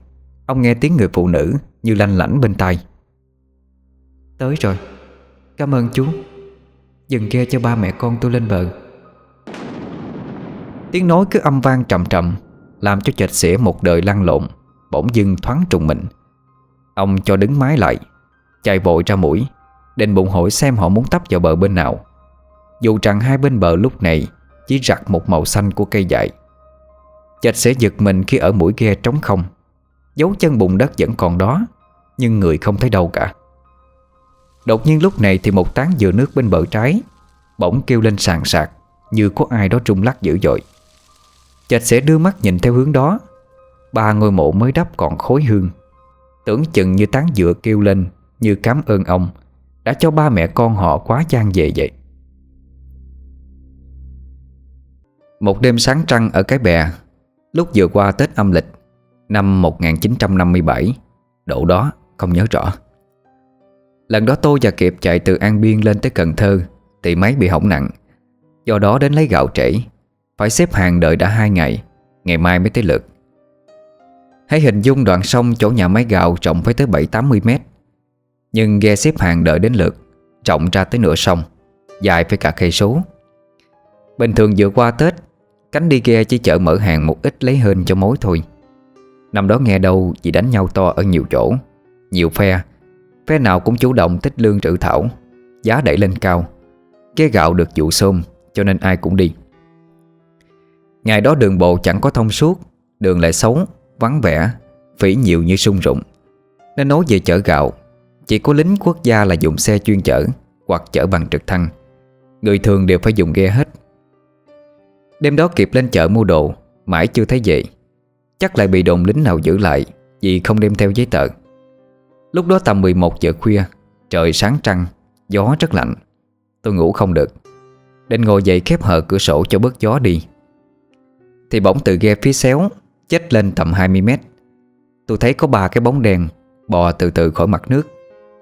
Ông nghe tiếng người phụ nữ Như lanh lảnh bên tai. Tới rồi. Cảm ơn chú. Dừng ghe cho ba mẹ con tôi lên bờ. Tiếng nói cứ âm vang trầm trầm, Làm cho chạch xỉa một đời lăn lộn, Bỗng dưng thoáng trùng mình. Ông cho đứng mái lại, Chạy vội ra mũi, Định bụng hỏi xem họ muốn tấp vào bờ bên nào. Dù rằng hai bên bờ lúc này chỉ rặt một màu xanh của cây dại. Chạch sẽ giật mình khi ở mũi ghe trống không. Dấu chân bùn đất vẫn còn đó, Nhưng người không thấy đâu cả. Đột nhiên lúc này thì một tán dừa nước bên bờ trái Bỗng kêu lên sàn sạc, Như có ai đó rung lắc dữ dội. Chạch sẽ đưa mắt nhìn theo hướng đó, Ba ngôi mộ mới đắp còn khối hương. Tưởng chừng như tán dừa kêu lên, Như cảm ơn ông, Đã cho ba mẹ con họ quá trang về vậy. Một đêm sáng trăng ở cái bè, Lúc vừa qua Tết âm lịch, Năm 1957 Độ đó không nhớ rõ. Lần đó tôi và Kiệp chạy từ An Biên lên tới Cần Thơ, Thì máy bị hỏng nặng. Do đó đến lấy gạo trễ, Phải xếp hàng đợi đã hai ngày Ngày mai mới tới lượt. Hãy hình dung đoạn sông chỗ nhà máy gạo rộng phải tới 7-80 mét. Nhưng ghe xếp hàng đợi đến lượt Rộng ra tới nửa sông, Dài phải cả cây số. Bình thường vừa qua Tết Cánh đi ghe chỉ chở mở hàng một ít lấy hơn cho mối thôi. Năm đó nghe đâu vì đánh nhau to ở nhiều chỗ. Nhiều phe. Phe nào cũng chủ động tích lương trữ thảo. Giá đẩy lên cao. Cái gạo được dụ xôm Cho nên ai cũng đi. Ngày đó đường bộ chẳng có thông suốt Đường lại xấu, vắng vẻ Phỉ nhiều như sung rụng. Nên nói về chở gạo Chỉ có lính quốc gia là dùng xe chuyên chở Hoặc chở bằng trực thăng. Người thường đều phải dùng ghe hết. Đêm đó kịp lên chợ mua đồ, Mãi chưa thấy về. Chắc lại bị đồn lính nào giữ lại, Vì không đem theo giấy tờ. Lúc đó tầm 11 giờ khuya, Trời sáng trăng, Gió rất lạnh. Tôi ngủ không được, Định ngồi dậy khép hờ cửa sổ cho bớt gió đi. Thì bỗng từ ghe phía xéo Chết lên tầm 20 mét. Tôi thấy có ba cái bóng đèn, Bò từ từ khỏi mặt nước,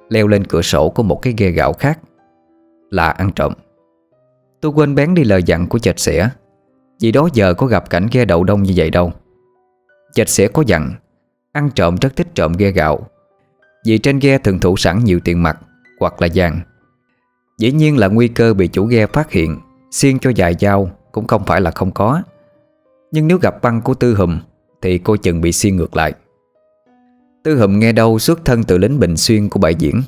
Leo lên cửa sổ của một cái ghe gạo khác. Là ăn trộm. Tôi quên bén đi lời dặn của chạch xỉa vì đó giờ có gặp cảnh ghe đậu đông như vậy đâu. Chạch sẽ có dặn, Ăn trộm rất thích trộm ghe gạo. Vì trên ghe thường thủ sẵn nhiều tiền mặt, Hoặc là vàng. Dĩ nhiên là nguy cơ bị chủ ghe phát hiện, Xiên cho dài dao Cũng không phải là không có. Nhưng nếu gặp băng của Tư Hùm, Thì cô chừng bị xiên ngược lại. Tư Hùm nghe đâu xuất thân từ lính Bình Xuyên của bãi diễn.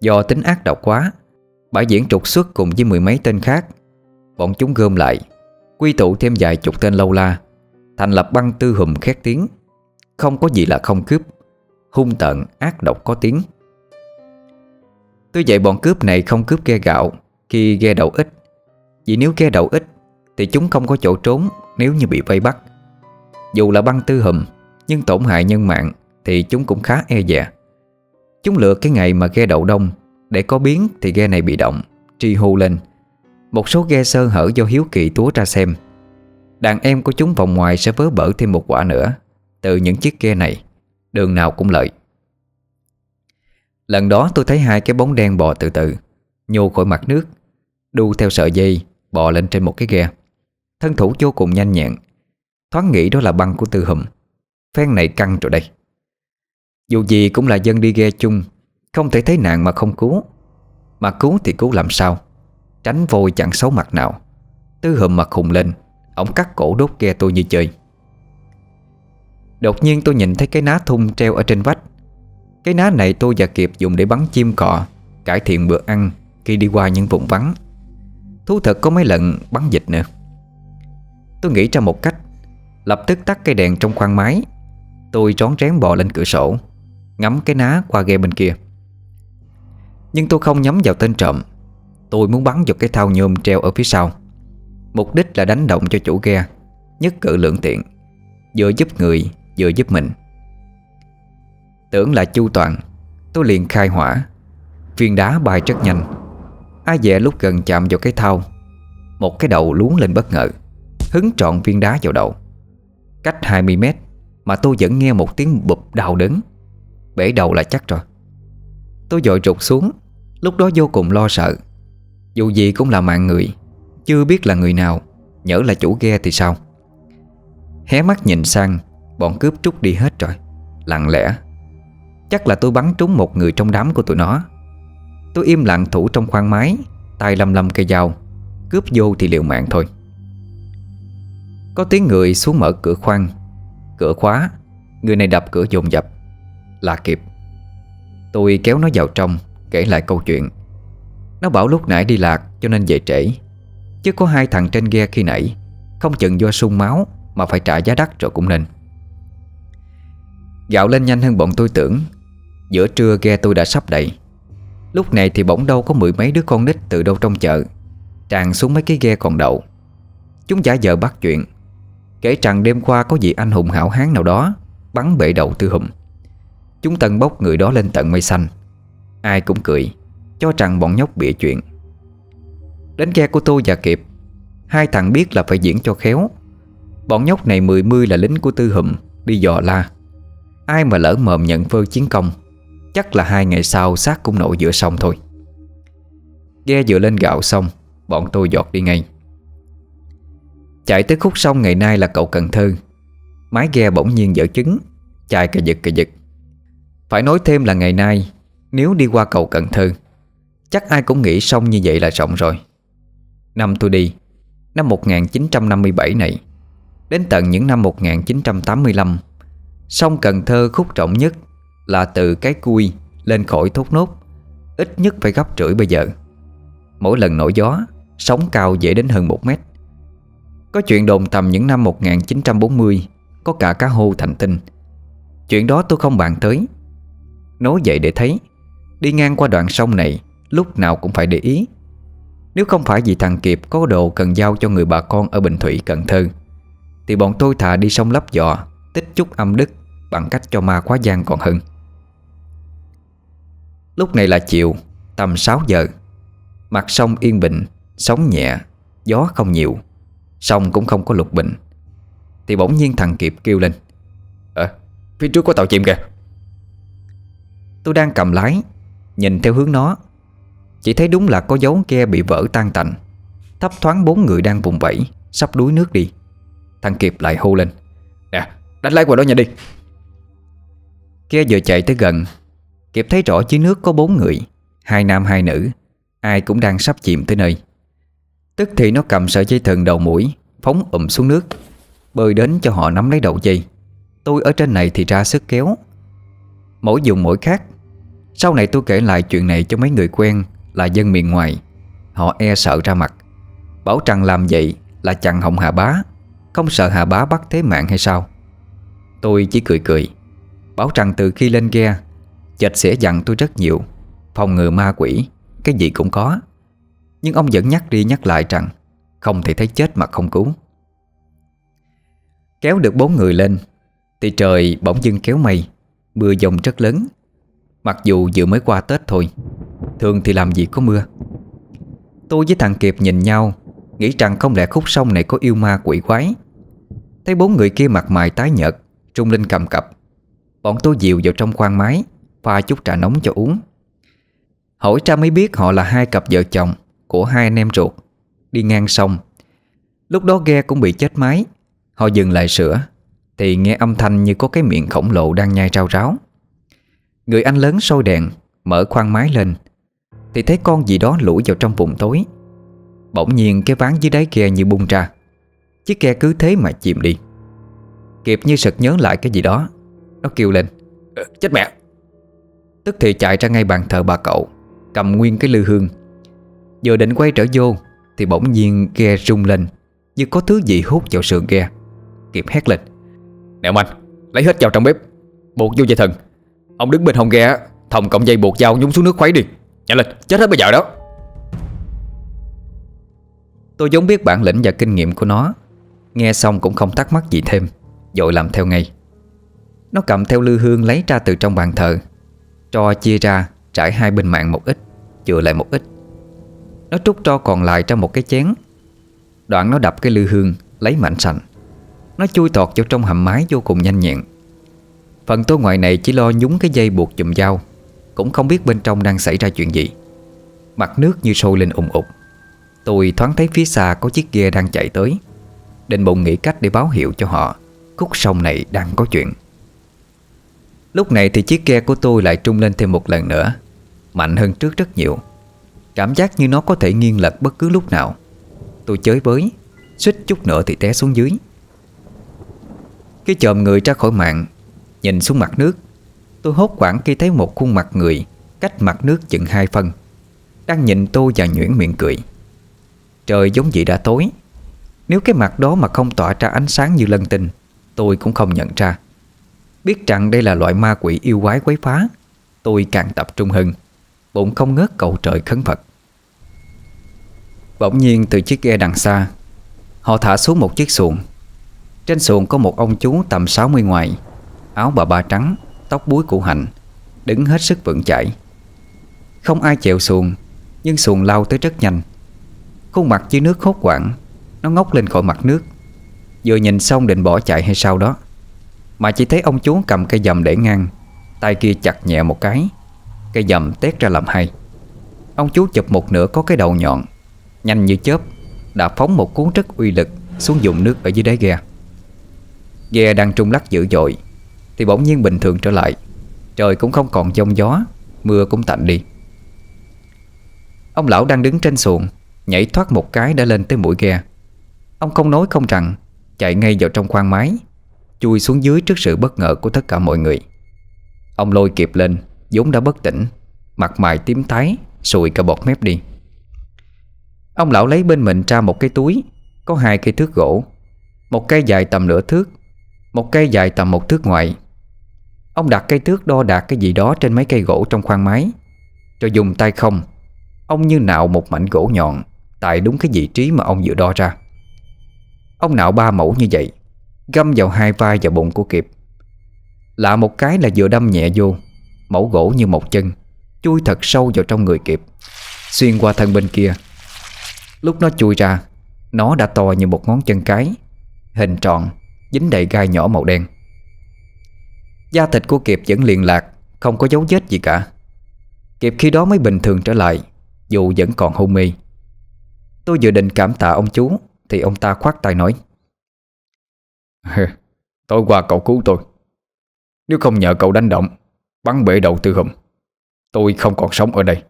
Do tính ác độc quá, Bãi diễn trục xuất cùng với mười mấy tên khác. Bọn chúng gom lại Quy tụ thêm vài chục tên lâu la, Thành lập băng Tư Hùm khét tiếng. Không có gì là không cướp, Hung tận ác độc có tiếng. Tuy vậy bọn cướp này không cướp ghe gạo Khi ghe đậu ít, Vì nếu ghe đậu ít Thì chúng không có chỗ trốn nếu như bị vây bắt. Dù là băng tư hùm, Nhưng tổn hại nhân mạng Thì chúng cũng khá e dè. Chúng lựa cái ngày mà ghe đậu đông, Để có biến thì ghe này bị động, Tri hô lên. Một số ghe sơ hở do hiếu kỳ túa ra xem. Đàn em của chúng vòng ngoài sẽ vớ bở thêm một quả nữa. Từ những chiếc ghe này, Đường nào cũng lợi. Lần đó tôi thấy hai cái bóng đen bò từ từ, Nhô khỏi mặt nước, Đu theo sợi dây, Bò lên trên một cái ghe. Thân thủ vô cùng nhanh nhẹn, Thoáng nghĩ đó là băng của tư hùm. Phen này căng rồi đây. Dù gì cũng là dân đi ghe chung, Không thể thấy nạn mà không cứu. Mà cứu thì cứu làm sao? Tránh vôi chẳng xấu mặt nào. Tứ hùm mặt hùng lên Ông cắt cổ đốt ghe tôi như chơi. Đột nhiên tôi nhìn thấy cái ná thun treo ở trên vách. Cái ná này tôi và Kiệp dùng để bắn chim cọ, Cải thiện bữa ăn Khi đi qua những vùng vắng. Thú thật có mấy lần bắn dịch nữa. Tôi nghĩ ra một cách, Lập tức tắt cây đèn trong khoang máy. Tôi trón rén bò lên cửa sổ, Ngắm cái ná qua ghe bên kia. Nhưng tôi không nhắm vào tên trộm Tôi muốn bắn vào cái thao nhôm treo ở phía sau. Mục đích là đánh động cho chủ ghe, Nhất cử lượng tiện, Vừa giúp người, vừa giúp mình. Tưởng là chu toàn, Tôi liền khai hỏa. Viên đá bay rất nhanh. Ai dè lúc gần chạm vào cái thao Một cái đầu luống lên bất ngờ, Hứng trọn viên đá vào đầu. Cách 20 mét Mà tôi vẫn nghe một tiếng bụp đau đớn. Bể đầu là chắc rồi. Tôi dội rụt xuống, Lúc đó vô cùng lo sợ. Dù gì cũng là mạng người, Chưa biết là người nào, Nhỡ là chủ ghe thì sao? Hé mắt nhìn sang, Bọn cướp trút đi hết rồi, Lặng lẽ. Chắc là tôi bắn trúng một người trong đám của tụi nó. Tôi im lặng thủ trong khoang máy, tay lầm lầm cây dao, Cướp vô thì liệu mạng thôi. Có tiếng người xuống mở cửa khoang. Cửa khóa, Người này đập cửa dồn dập. Là kịp. Tôi kéo nó vào trong, Kể lại câu chuyện. Nó bảo lúc nãy đi lạc, cho nên về trễ. Chứ có hai thằng trên ghe khi nãy, Không chừng do sung máu Mà phải trả giá đắt rồi cũng nên. Gạo lên nhanh hơn bọn tôi tưởng. Giữa trưa ghe tôi đã sắp đầy. Lúc này thì bỗng đâu có mười mấy đứa con nít từ đâu trong chợ Tràn xuống mấy cái ghe còn đậu. Chúng giả vờ bắt chuyện. Kể rằng đêm qua có vị anh hùng hảo hán nào đó Bắn bể đầu tư hùng Chúng tần bốc người đó lên tận mây xanh. Ai cũng cười. Cho rằng bọn nhóc bịa chuyện. Đến ghe của tôi và Kiệp, Hai thằng biết là phải diễn cho khéo. Bọn nhóc này mười mươi là lính của Tư Hùm, Đi dò la. Ai mà lỡ mồm nhận vơ chiến công, Chắc là hai ngày sau xác cũng nổi giữa sông thôi. Ghe vừa lên gạo xong, Bọn tôi giọt đi ngay. Chạy tới khúc sông ngày nay là cậu Cần Thơ. Mái ghe bỗng nhiên dở trứng Chạy cà giật cà giật. Phải nói thêm là ngày nay, Nếu đi qua cầu Cần Thơ Chắc ai cũng nghĩ sông như vậy là rộng rồi. Năm tôi đi, Năm 1957 này, Đến tận những năm 1985 Sông Cần Thơ khúc rộng nhất Là từ cái cui lên khỏi thốt nốt, Ít nhất phải gấp rưỡi bây giờ. Mỗi lần nổi gió, Sóng cao dễ đến hơn một mét. Có chuyện đồn tầm những năm 1940 Có cả cá hô thành tinh. Chuyện đó tôi không bàn tới. Nói vậy để thấy, Đi ngang qua đoạn sông này Lúc nào cũng phải để ý. Nếu không phải vì thằng Kiệp có đồ cần giao cho người bà con ở Bình Thủy, Cần Thơ Thì bọn tôi thà đi sông lấp dọ Tích chút âm đức Bằng cách cho ma quá gian còn hơn. Lúc này là chiều Tầm 6 giờ. Mặt sông yên bình Sóng nhẹ Gió không nhiều Sông cũng không có lục bình. Thì bỗng nhiên thằng Kiệp kêu lên Ờ phía trước có tàu chìm kìa. Tôi đang cầm lái Nhìn theo hướng nó. Chỉ thấy đúng là có dấu ghe bị vỡ tan tành. Thấp thoáng bốn người đang vùng vẫy, Sắp đuối nước đi. Thằng Kiệp lại hô lên. Nè, đánh lái qua đó nhanh đi. Ghe vừa chạy tới gần Kiệp thấy rõ dưới nước có bốn người, Hai nam hai nữ, Ai cũng đang sắp chìm tới nơi. Tức thì nó cầm sợi dây thừng đầu mũi, Phóng ụm xuống nước, Bơi đến cho họ nắm lấy đầu dây. Tôi ở trên này thì ra sức kéo. Mỗi dùng mỗi khác. Sau này tôi kể lại chuyện này cho mấy người quen là dân miền ngoài. Họ e sợ ra mặt, Bảo rằng làm vậy là chặn họng Hà Bá, Không sợ Hà Bá bắt thế mạng hay sao? Tôi chỉ cười cười, Bảo rằng từ khi lên ghe Chạch sẽ dặn tôi rất nhiều, Phòng ngừa ma quỷ, Cái gì cũng có. Nhưng ông vẫn nhắc đi nhắc lại rằng Không thể thấy chết mà không cứu. Kéo được bốn người lên, Thì trời bỗng dưng kéo mây, Mưa dòng rất lớn. Mặc dù vừa mới qua Tết thôi Thường thì làm gì có mưa. Tôi với thằng Kiệt nhìn nhau, Nghĩ rằng không lẽ khúc sông này có yêu ma quỷ quái. Thấy bốn người kia mặt mày tái nhợt, Trung Linh cầm cập. Bọn tôi dìu vào trong khoang máy, Pha chút trà nóng cho uống. Hỏi ra mới biết họ là hai cặp vợ chồng Của hai anh em ruột, Đi ngang sông. Lúc đó ghe cũng bị chết máy, Họ dừng lại sửa, Thì nghe âm thanh như có cái miệng khổng lồ đang nhai rau ráo. Người anh lớn sôi đèn, Mở khoang máy lên thì thấy con gì đó lủi vào trong vùng tối. Bỗng nhiên cái ván dưới đáy ghe như bung ra. Chiếc ghe cứ thế mà chìm đi. Kịp như sực nhớ lại cái gì đó Nó kêu lên ừ, Chết mẹ. Tức thì chạy ra ngay bàn thờ bà cậu Cầm nguyên cái lư hương. Vừa định quay trở vô Thì bỗng nhiên ghe rung lên Như có thứ gì hút vào sườn ghe. Kịp hét lên Nè ông anh Lấy hết vào trong bếp Buộc vô dây thần. Ông đứng bên hông ghe Thòng cộng dây buộc dao nhúng xuống nước khuấy đi. Nhanh lên, chết hết bây giờ đó. Tôi giống biết bản lĩnh và kinh nghiệm của nó. Nghe xong cũng không thắc mắc gì thêm Dội làm theo ngay. Nó cầm theo lư hương lấy ra từ trong bàn thờ, Cho chia ra, Trải hai bên mạng một ít, Chừa lại một ít. Nó trút cho còn lại trong một cái chén. Đoạn nó đập cái lư hương, Lấy mảnh sành. Nó chui tọt vào trong hầm mái vô cùng nhanh nhẹn. Phần tôi ngoài này chỉ lo nhúng cái dây buộc chùm dao. Cũng không biết bên trong đang xảy ra chuyện gì. Mặt nước như sôi lên ủng ục Tôi thoáng thấy phía xa có chiếc ghe đang chạy tới. Định bụng nghĩ cách để báo hiệu cho họ, Khúc sông này đang có chuyện. Lúc này thì chiếc ghe của tôi lại trung lên thêm một lần nữa, Mạnh hơn trước rất nhiều. Cảm giác như nó có thể nghiêng lật bất cứ lúc nào. Tôi chới với suýt chút nữa thì té xuống dưới. Cái chòm người ra khỏi mạng, Nhìn xuống mặt nước Tôi hốt quảng khi thấy một khuôn mặt người Cách mặt nước chừng hai phân. Đang nhìn tôi và nhuyễn miệng cười. Trời giống vậy đã tối. Nếu cái mặt đó mà không tỏa ra ánh sáng như lân tinh, Tôi cũng không nhận ra. Biết rằng đây là loại ma quỷ yêu quái quấy phá, Tôi càng tập trung hơn, Bụng không ngớt cầu trời khấn Phật. Bỗng nhiên từ chiếc ghe đằng xa, Họ thả xuống một chiếc xuồng. Trên xuồng có một ông chú tầm 60 ngoài, Áo bà ba trắng Tóc búi củ hạnh Đứng hết sức vững chãi. Không ai chèo xuồng, Nhưng xuồng lao tới rất nhanh. Khuôn mặt dưới nước hốt quảng, Nó ngóc lên khỏi mặt nước. Vừa nhìn xong định bỏ chạy hay sao đó, Mà chỉ thấy ông chú cầm cây dầm để ngang, Tay kia chặt nhẹ một cái, Cây dầm tét ra làm hai. Ông chú chụp một nửa có cái đầu nhọn, Nhanh như chớp, Đã phóng một cuốn rất uy lực Xuống dùng nước ở dưới đáy ghe. Ghe đang trung lắc dữ dội thì bỗng nhiên bình thường trở lại. Trời cũng không còn giông gió, Mưa cũng tạnh đi. Ông lão đang đứng trên xuồng, Nhảy thoát một cái đã lên tới mũi ghe. Ông không nói không rằng, Chạy ngay vào trong khoang máy, Chui xuống dưới trước sự bất ngờ của tất cả mọi người. Ông lôi kịp lên, vốn đã bất tỉnh, Mặt mày tím tái, Sùi cả bọt mép đi. Ông lão lấy bên mình ra một cái túi, Có hai cây thước gỗ, Một cây dài tầm nửa thước một cây dài tầm một thước ngoại. Ông đặt cây thước đo đạt cái gì đó Trên mấy cây gỗ trong khoang máy Rồi dùng tay không, Ông như nạo một mảnh gỗ nhọn, Tại đúng cái vị trí mà ông vừa đo ra. Ông nạo ba mẫu như vậy, Găm vào hai vai và bụng của Kiệt Lạ một cái là vừa đâm nhẹ vô, Mẫu gỗ như một chân, Chui thật sâu vào trong người Kiệt Xuyên qua thân bên kia. Lúc nó chui ra, Nó đã to như một ngón chân cái, Hình tròn Dính đầy gai nhỏ màu đen. Da thịt của Kiệt vẫn liền lạc Không có dấu vết gì cả. Kiệt khi đó mới bình thường trở lại Dù vẫn còn hôn mê. Tôi vừa định cảm tạ ông chú Thì ông ta khoát tay nói. Tối qua cậu cứu tôi. Nếu không nhờ cậu đánh động Bắn bể đầu tư hùm Tôi không còn sống ở đây.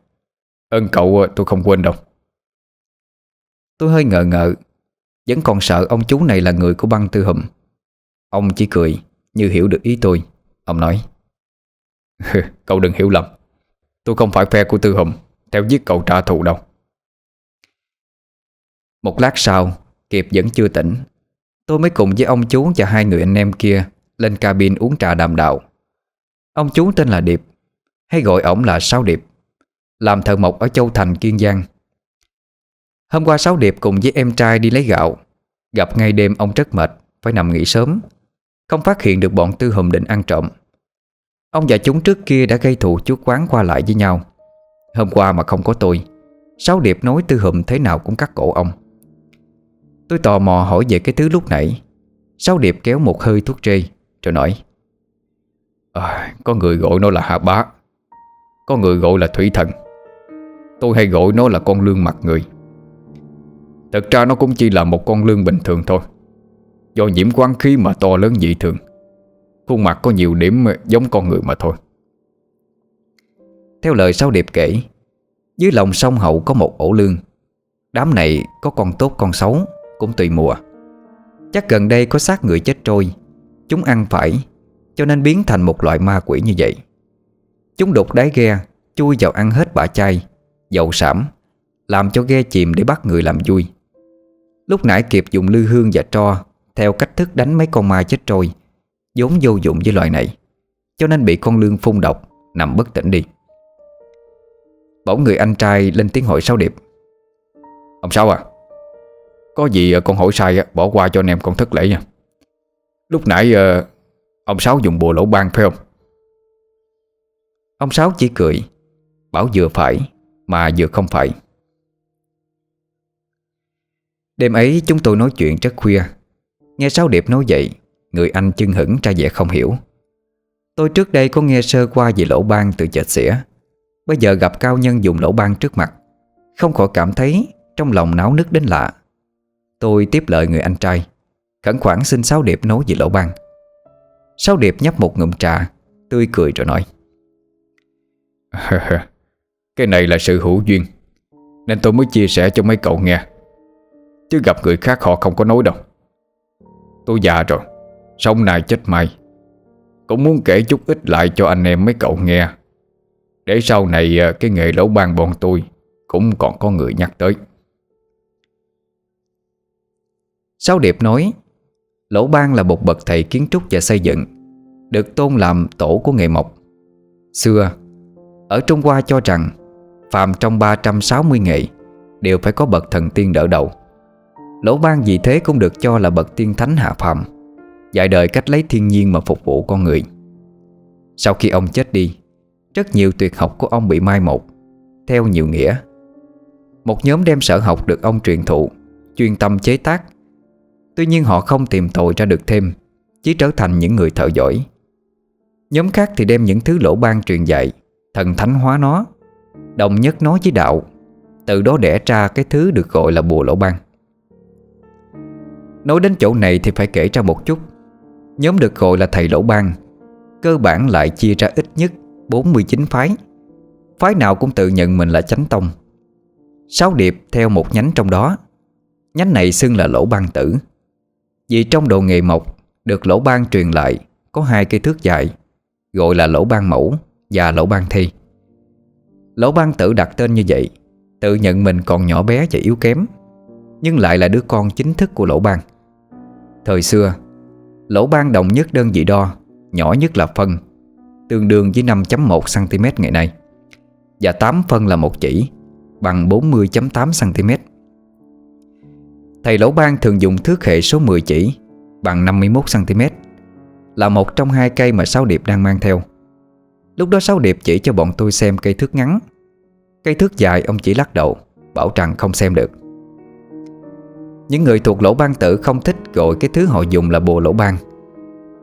Ơn cậu tôi không quên đâu. Tôi hơi ngờ ngợ Vẫn còn sợ ông chú này là người của băng tư hùm Ông chỉ cười Như hiểu được ý tôi. Ông nói Cậu đừng hiểu lầm. Tôi không phải phe của tư Hùng, Theo giết cậu trả thù đâu. Một lát sau, Kiệp vẫn chưa tỉnh. Tôi mới cùng với ông chú và hai người anh em kia Lên cabin uống trà đàm đạo. Ông chú tên là Điệp, Hay gọi ổng là Sáu Điệp, Làm thợ mộc ở Châu Thành, Kiên Giang. Hôm qua Sáu Điệp cùng với em trai đi lấy gạo. Gặp ngay đêm ông rất mệt, Phải nằm nghỉ sớm. Không phát hiện được bọn tư hùm định ăn trộm. Ông và chúng trước kia đã gây thù chuốc quán qua lại với nhau. Hôm qua mà không có tôi Sáu điệp nói tư hùm thế nào cũng cắt cổ ông. Tôi tò mò hỏi về cái thứ lúc nãy. Sáu điệp kéo một hơi thuốc trê Rồi nói à, Có người gọi nó là hạ bá Có người gọi là thủy thần. Tôi hay gọi nó là con lương mặt người. Thật ra nó cũng chỉ là một con lương bình thường thôi. Do nhiễm quan khí mà to lớn dị thường. Khuôn mặt có nhiều điểm giống con người mà thôi. Theo lời sao Điệp kể, Dưới lòng sông Hậu có một ổ lương. Đám này có con tốt con xấu, Cũng tùy mùa. Chắc gần đây có xác người chết trôi, Chúng ăn phải, Cho nên biến thành một loại ma quỷ như vậy. Chúng đục đáy ghe, Chui vào ăn hết bả chai, Dầu sảm, Làm cho ghe chìm để bắt người làm vui. Lúc nãy kịp dùng lư hương và tro theo cách thức đánh mấy con ma chết trôi, vốn vô dụng với loại này, Cho nên bị con lương phun độc, Nằm bất tỉnh đi. Bỗng người anh trai lên tiếng hỏi Sáu Điệp. Ông Sáu à Có gì ờ, con hỏi sai Bỏ qua cho anh em con thất lễ nha. Lúc nãy ờ, Ông Sáu dùng bùa lỗ ban phải không? Ông Sáu chỉ cười, Bảo vừa phải Mà vừa không phải. Đêm ấy chúng tôi nói chuyện rất khuya. Nghe Sáu Điệp nói vậy, Người anh chân hững ra vẻ không hiểu. Tôi trước đây có nghe sơ qua về lỗ ban từ chợt xỉa, Bây giờ gặp cao nhân dùng lỗ ban trước mặt, Không khỏi cảm thấy Trong lòng náo nức đến lạ. Tôi tiếp lời người anh trai, Khẩn khoản xin Sáu Điệp nói về lỗ ban. Sáu Điệp nhấp một ngụm trà, Tươi cười rồi nói, (laughs) Cái này là sự hữu duyên, Nên tôi mới chia sẻ cho mấy cậu nghe. Chứ gặp người khác họ không có nói đâu. Tôi già rồi Sống này chết mai Cũng muốn kể chút ít lại cho anh em mấy cậu nghe. Để sau này à, Cái nghề lẩu ban bọn tôi Cũng còn có người nhắc tới. Sáu Điệp nói Lỗ ban là một bậc thầy kiến trúc và xây dựng, Được tôn làm tổ của nghề mộc. Xưa, Ở Trung Hoa cho rằng phạm trong 360 nghề Đều phải có bậc thần tiên đỡ đầu. Lỗ ban vì thế cũng được cho là bậc tiên thánh hạ phàm, Dạy đời cách lấy thiên nhiên mà phục vụ con người. Sau khi ông chết đi, Rất nhiều tuyệt học của ông bị mai một, Theo nhiều nghĩa. Một nhóm đem sở học được ông truyền thụ, Chuyên tâm chế tác. Tuy nhiên họ không tìm tòi ra được thêm, Chỉ trở thành những người thợ giỏi. Nhóm khác thì đem những thứ lỗ ban truyền dạy, Thần thánh hóa nó, Đồng nhất nó với đạo, Từ đó đẻ ra cái thứ được gọi là bùa lỗ ban. Nói đến chỗ này thì phải kể ra một chút. Nhóm được gọi là thầy lỗ ban. Cơ bản lại chia ra ít nhất 49 phái. Phái nào cũng tự nhận mình là chánh tông. Sáu điệp theo một nhánh trong đó. Nhánh này xưng là lỗ ban tử. Vì trong đồ nghề mộc, Được lỗ ban truyền lại, Có hai cây thước dài, Gọi là lỗ ban mẫu và lỗ ban thi Lỗ ban tử đặt tên như vậy, Tự nhận mình còn nhỏ bé và yếu kém, Nhưng lại là đứa con chính thức của lỗ ban. Thời xưa, Lỗ ban đồng nhất đơn vị đo, Nhỏ nhất là phân, Tương đương với 5.1cm ngày nay. Và 8 phân là một chỉ, Bằng 40.8cm Thầy lỗ ban thường dùng thước hệ số 10 chỉ, Bằng 51cm Là một trong hai cây mà Sáu Điệp đang mang theo. Lúc đó Sáu Điệp chỉ cho bọn tôi xem cây thước ngắn. Cây thước dài, ông chỉ lắc đầu, Bảo rằng không xem được những người thuộc lỗ ban tử không thích gọi cái thứ họ dùng là bùa lỗ ban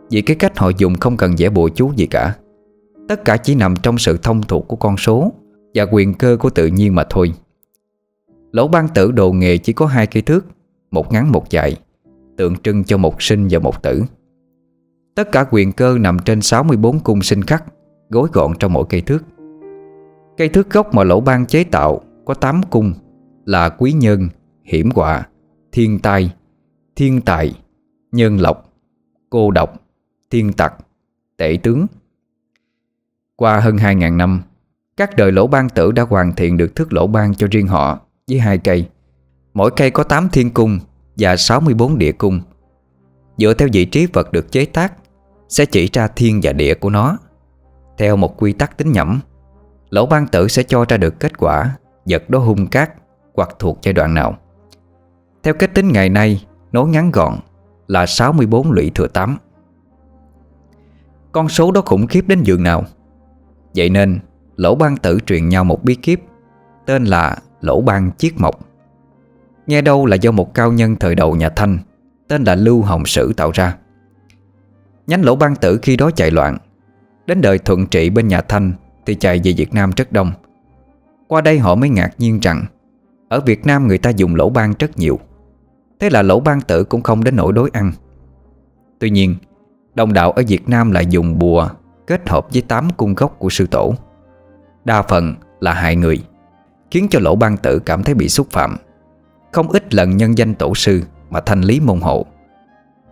Vì cái cách họ dùng không cần vẽ bùa chú gì cả. Tất cả chỉ nằm trong sự thông thuộc của con số Và quyền cơ của tự nhiên mà thôi. Lỗ ban tử đồ nghề chỉ có hai cây thước Một ngắn một dài Tượng trưng cho một sinh và một tử. Tất cả quyền cơ nằm trên 64 cung sinh khắc Gối gọn trong mỗi cây thước. Cây thước gốc mà lỗ ban chế tạo Có 8 cung Là quý nhân, hiểm họa thiên tai, thiên tài, nhân lộc, cô độc, thiên tặc, tể tướng. Qua hơn 2.000 năm, các đời lỗ ban tử đã hoàn thiện được thức lỗ ban cho riêng họ với hai cây. Mỗi cây có 8 thiên cung và 64 địa cung. Dựa theo vị trí vật được chế tác, sẽ chỉ ra thiên và địa của nó. Theo một quy tắc tính nhẩm, lỗ ban tử sẽ cho ra được kết quả vật đó hung cát hoặc thuộc giai đoạn nào. Theo cách tính ngày nay Nói ngắn gọn là 64 lũy thừa 8 Con số đó khủng khiếp đến giường nào? Vậy nên, Lỗ ban tử truyền nhau một bí kíp, Tên là Lỗ ban chiết mộc. Nghe đâu là do một cao nhân thời đầu nhà Thanh, Tên là Lưu Hồng Sử tạo ra. Nhánh lỗ ban tử khi đó chạy loạn. Đến đời thuận trị bên nhà Thanh Thì chạy về Việt Nam rất đông. Qua đây họ mới ngạc nhiên rằng, Ở Việt Nam người ta dùng lỗ ban rất nhiều. Thế là lỗ ban tử cũng không đến nỗi đối ăn. Tuy nhiên, Đồng đạo ở Việt Nam lại dùng bùa Kết hợp với tám cung gốc của sư tổ. Đa phần là hại người, Khiến cho lỗ ban tử cảm thấy bị xúc phạm. Không ít lần nhân danh tổ sư Mà thanh lý môn hộ.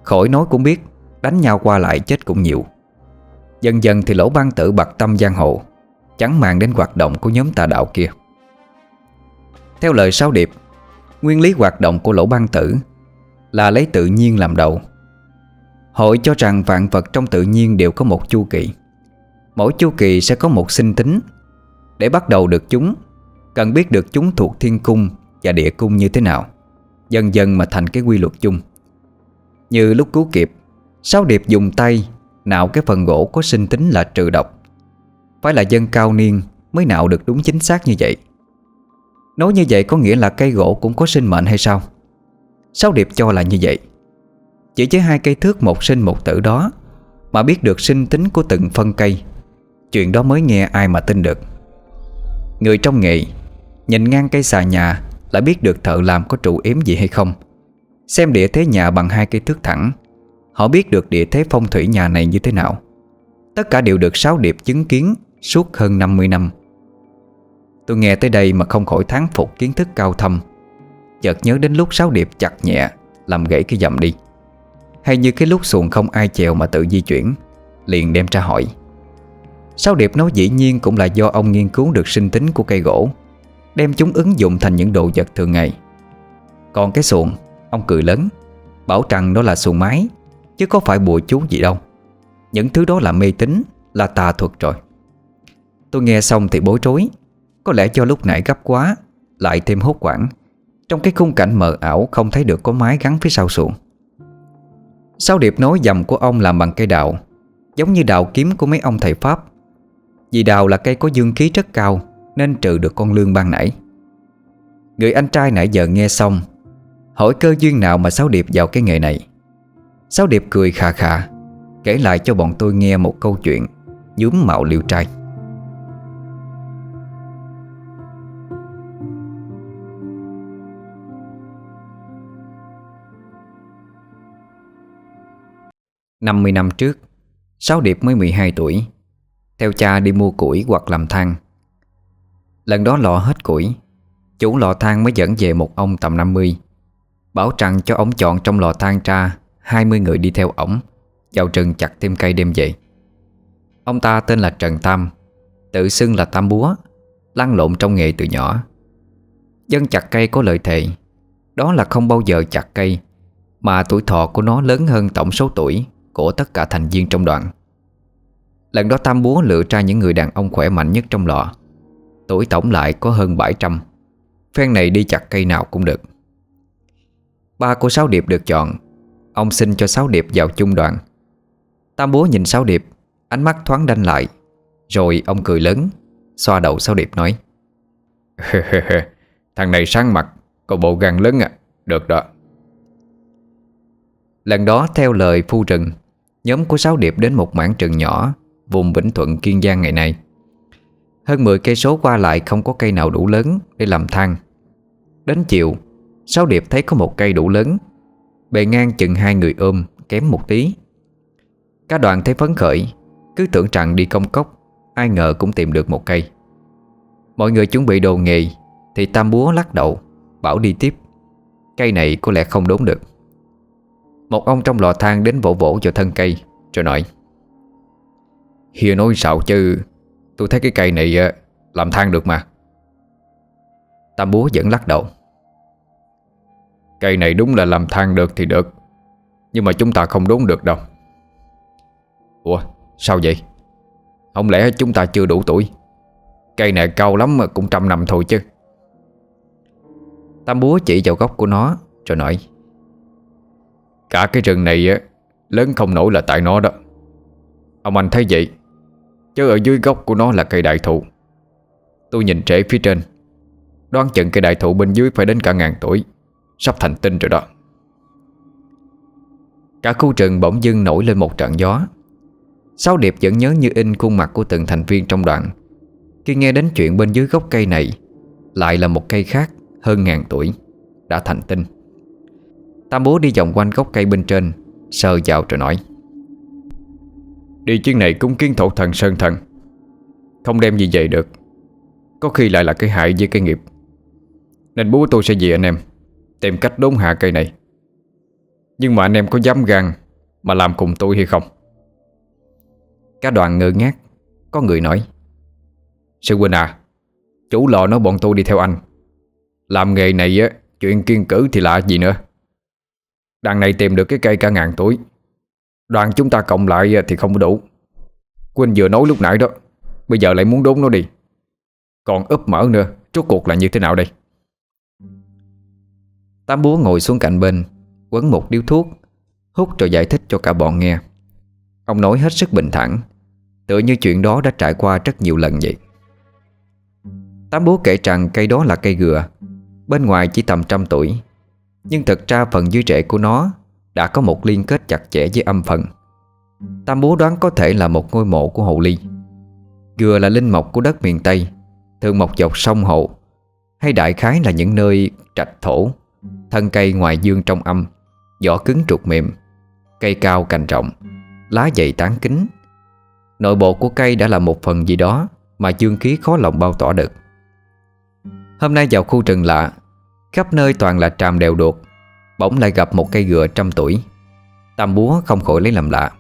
Khỏi nói cũng biết, Đánh nhau qua lại chết cũng nhiều. Dần dần thì lỗ ban tử bạc tâm giang hồ, Chẳng màng đến hoạt động của nhóm tà đạo kia. Theo lời Sáu Điệp Nguyên lý hoạt động của lỗ ban tử Là lấy tự nhiên làm đầu. Hội cho rằng vạn vật trong tự nhiên đều có một chu kỳ. Mỗi chu kỳ sẽ có một sinh tính. Để bắt đầu được chúng, Cần biết được chúng thuộc thiên cung Và địa cung như thế nào, Dần dần mà thành cái quy luật chung. Như lúc cứu kịp, Sáu điệp dùng tay Nạo cái phần gỗ có sinh tính là trừ độc. Phải là dân cao niên Mới nạo được đúng chính xác như vậy. Nói như vậy có nghĩa là cây gỗ cũng có sinh mệnh hay sao? Sáu điệp cho là như vậy. Chỉ với hai cây thước một sinh một tử đó, Mà biết được sinh tính của từng phân cây, Chuyện đó mới nghe ai mà tin được. Người trong nghề, Nhìn ngang cây xà nhà, Lại biết được thợ làm có trụ yếm gì hay không. Xem địa thế nhà bằng hai cây thước thẳng, Họ biết được địa thế phong thủy nhà này như thế nào. Tất cả đều được Sáu Điệp chứng kiến Suốt hơn 50 năm. Tôi nghe tới đây mà không khỏi thán phục kiến thức cao thâm. Chợt nhớ đến lúc Sáu Điệp chặt nhẹ, Làm gãy cái dầm đi. Hay như cái lúc xuồng không ai chèo mà tự di chuyển, Liền đem ra hỏi. Sáu Điệp nói dĩ nhiên cũng là do ông nghiên cứu được sinh tính của cây gỗ, Đem chúng ứng dụng thành những đồ vật thường ngày. Còn cái xuồng, Ông cười lớn, Bảo rằng đó là xuồng máy Chứ có phải bùa chú gì đâu. Những thứ đó là mê tín, Là tà thuật rồi. Tôi nghe xong thì bối rối có lẽ do lúc nãy gấp quá, Lại thêm hốt quảng. Trong cái khung cảnh mờ ảo, Không thấy được có mái gắn phía sau xuồng. Sáu điệp nói dầm của ông làm bằng cây đào, Giống như đào kiếm của mấy ông thầy Pháp. Vì đào là cây có dương khí rất cao, Nên trừ được con lương ban nãy. Người anh trai nãy giờ nghe xong, Hỏi cơ duyên nào mà Sáu Điệp vào cái nghề này. Sáu Điệp cười khà khà, Kể lại cho bọn tôi nghe một câu chuyện Nhúm mạo liêu trai. Năm mươi năm trước, Sáu Điệp mới 12 tuổi, Theo cha đi mua củi hoặc làm than Lần đó lọ hết củi, Chủ lò than mới dẫn về một ông tầm 50 Bảo rằng cho ông chọn trong lò than ra 20 người đi theo ổng, Vào rừng chặt thêm cây đem về. Ông ta tên là Trần Tam, Tự xưng là Tam Búa, Lăn lộn trong nghề từ nhỏ. Dân chặt cây có lợi thệ Đó là không bao giờ chặt cây, Mà tuổi thọ của nó lớn hơn tổng số tuổi. Của tất cả thành viên trong đoàn. Lần đó Tam Búa lựa ra những người đàn ông khỏe mạnh nhất trong lọ Tuổi tổng lại có hơn 700 Phen này đi chặt cây nào cũng được. Ba của Sáu Điệp được chọn. Ông xin cho Sáu Điệp vào chung đoàn. Tam búa nhìn Sáu Điệp, Ánh mắt thoáng đanh lại. Rồi ông cười lớn, Xoa đầu Sáu Điệp nói, (laughs) Thằng này sáng mặt, Có bộ gan lớn à. Được đó. Lần đó theo lời phu rừng Nhóm của Sáu Điệp đến một mảng rừng nhỏ, Vùng Vĩnh Thuận, Kiên Giang ngày nay. Hơn 10 cây số qua lại Không có cây nào đủ lớn để làm thang. Đến chiều, Sáu Điệp thấy có một cây đủ lớn. Bề ngang chừng hai người ôm, Kém một tí. Cả đoàn thấy phấn khởi, Cứ tưởng rằng đi công cốc, Ai ngờ cũng tìm được một cây. Mọi người chuẩn bị đồ nghề, Thì Tam Búa lắc đầu, Bảo đi tiếp. Cây này có lẽ không đốn được. Một ông trong lò than đến vỗ vỗ vào thân cây, Rồi nói, Hiền nói sao chứ? Tôi thấy cái cây này làm than được mà. Tam Búa vẫn lắc đầu, Cây này đúng là làm than được thì được, Nhưng mà chúng ta không đốn được đâu. Ủa, sao vậy? Không lẽ chúng ta chưa đủ tuổi? Cây này cao lắm mà cũng trăm năm thôi chứ. Tam búa chỉ vào gốc của nó, Rồi nói Cả cái rừng này á, Lớn không nổi là tại nó đó. Ông anh thấy vậy Chứ ở dưới gốc của nó là cây đại thụ. Tôi nhìn trễ phía trên, Đoán chừng cây đại thụ bên dưới phải đến cả ngàn tuổi, Sắp thành tinh rồi đó. Cả khu rừng bỗng dưng nổi lên một trận gió. Sáu Điệp vẫn nhớ như in khuôn mặt của từng thành viên trong đoạn Khi nghe đến chuyện bên dưới gốc cây này, Lại là một cây khác, hơn ngàn tuổi, Đã thành tinh. Tam bố đi vòng quanh gốc cây bên trên, Sờ vào rồi nói. Đi chuyến này cúng kiến thổ thần sơn thần. Không đem gì về được. Có khi lại là cái hại với cái nghiệp. Nên bố tôi sẽ về anh em, Tìm cách đốn hạ cây này. Nhưng mà anh em có dám gan Mà làm cùng tôi hay không? Cả đoàn ngơ ngác, Có người nói. Sư huynh à Chủ lò nói bọn tôi đi theo anh. Làm nghề này á, Chuyện kiên cử thì lạ gì nữa. Đằng này tìm được cái cây cả ngàn tuổi. Đoàn chúng ta cộng lại thì không đủ. Quỳnh vừa nói lúc nãy đó, Bây giờ lại muốn đốn nó đi. Còn ấp mở nữa, Rốt cuộc là như thế nào đây? Tám búa ngồi xuống cạnh bên, Quấn một điếu thuốc, Hút rồi giải thích cho cả bọn nghe. Ông nói hết sức bình thản, Tựa như chuyện đó đã trải qua rất nhiều lần vậy. Tám bố kể rằng cây đó là cây gừa, Bên ngoài chỉ tầm trăm tuổi nhưng thật ra phần dưới rễ của nó Đã có một liên kết chặt chẽ với âm phần. Tam bố đoán có thể là một ngôi mộ của hồ ly Gừa là linh mộc của đất miền Tây Thường mọc dọc sông hậu, Hay đại khái là những nơi trạch thổ Thân cây ngoài dương trong âm Vỏ cứng trục mềm Cây cao cành rộng Lá dày tán kính. Nội bộ của cây đã là một phần gì đó Mà dương khí khó lòng bao tỏa được. Hôm nay vào khu rừng lạ Khắp nơi toàn là tràm đèo đột Bỗng lại gặp một cây gựa trăm tuổi. Tam búa không khỏi lấy làm lạ.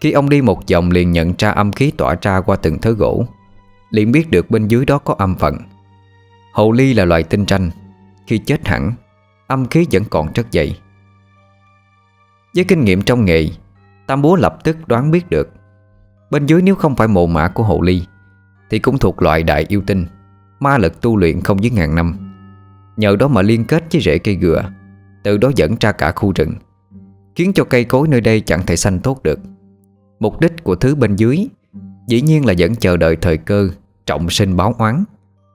Khi ông đi một vòng liền nhận ra âm khí tỏa ra qua từng thớ gỗ, liền biết được bên dưới đó có âm phận Hồ ly là loài tinh tranh Khi chết hẳn, Âm khí vẫn còn rất dậy Với kinh nghiệm trong nghề, Tam búa lập tức đoán biết được, Bên dưới nếu không phải mồ mã của hồ ly, Thì cũng thuộc loại đại yêu tinh, Ma lực tu luyện không dưới ngàn năm. Nhờ đó mà liên kết với rễ cây gừa Từ đó dẫn ra cả khu rừng, Khiến cho cây cối nơi đây chẳng thể xanh tốt được. Mục đích của thứ bên dưới Dĩ nhiên là vẫn chờ đợi thời cơ Trọng sinh báo oán,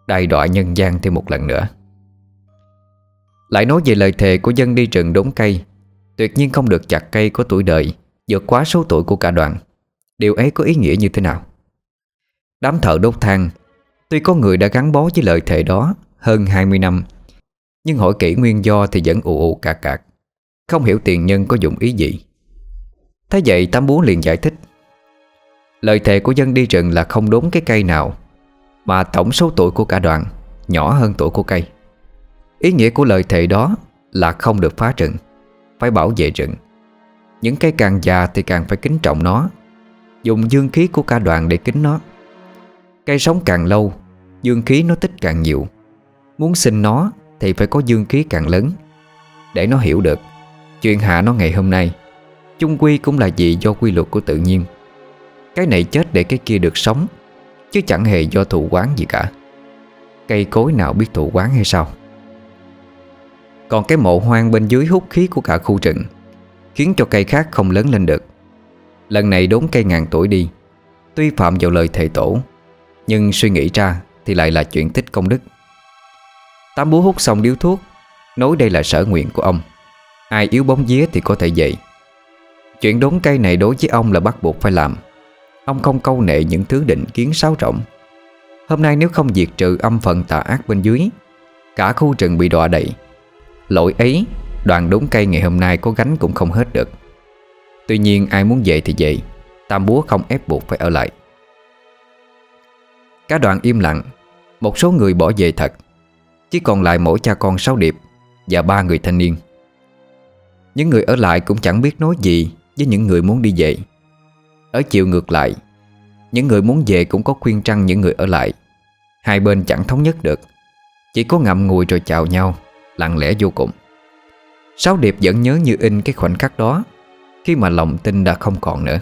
Đại đọa nhân gian thêm một lần nữa. Lại nói về lời thề của dân đi rừng đốn cây, Tuyệt nhiên không được chặt cây có tuổi đời, vượt quá số tuổi của cả đoàn. Điều ấy có ý nghĩa như thế nào? Đám thợ đốt than, Tuy có người đã gắn bó với lời thề đó Hơn 20 năm nhưng hỏi kỹ nguyên do thì vẫn ù ù cạc cạc Không hiểu tiền nhân có dụng ý gì. Thế vậy Tam Búa liền giải thích. Lời thề của dân đi rừng là không đốn cái cây nào, Mà tổng số tuổi của cả đoàn Nhỏ hơn tuổi của cây. Ý nghĩa của lời thề đó Là không được phá rừng, Phải bảo vệ rừng. Những cây càng già thì càng phải kính trọng nó, Dùng dương khí của cả đoàn để kính nó. Cây sống càng lâu, Dương khí nó tích càng nhiều. Muốn sinh nó thì phải có dương khí càng lớn. Để nó hiểu được, Chuyện hạ nó ngày hôm nay, chung quy cũng là gì do quy luật của tự nhiên. Cái này chết để cái kia được sống, Chứ chẳng hề do thụ quán gì cả. Cây cối nào biết thụ quán hay sao? Còn cái mộ hoang bên dưới hút khí của cả khu rừng, Khiến cho cây khác không lớn lên được. Lần này đốn cây ngàn tuổi đi, Tuy phạm vào lời thầy tổ, Nhưng suy nghĩ ra Thì lại là chuyện tích công đức. Tám búa hút xong điếu thuốc, Nói đây là sở nguyện của ông. Ai yếu bóng vía thì có thể dậy. Chuyện đốn cây này đối với ông là bắt buộc phải làm. Ông không câu nệ những thứ định kiến sáo rộng Hôm nay nếu không diệt trừ âm phần tà ác bên dưới, Cả khu rừng bị đọa đậy. Lỗi ấy, Đoàn đốn cây ngày hôm nay có gánh cũng không hết được. Tuy nhiên ai muốn về thì về, Tam búa không ép buộc phải ở lại. Cả đoàn im lặng, Một số người bỏ về thật. Chỉ còn lại mỗi cha con sáu điệp Và ba người thanh niên. Những người ở lại cũng chẳng biết nói gì Với những người muốn đi về. Ở chiều ngược lại, Những người muốn về cũng có khuyên trăng những người ở lại. Hai bên chẳng thống nhất được. Chỉ có ngậm ngùi rồi chào nhau, Lặng lẽ vô cùng. Sáu điệp vẫn nhớ như in cái khoảnh khắc đó, Khi mà lòng tin đã không còn nữa.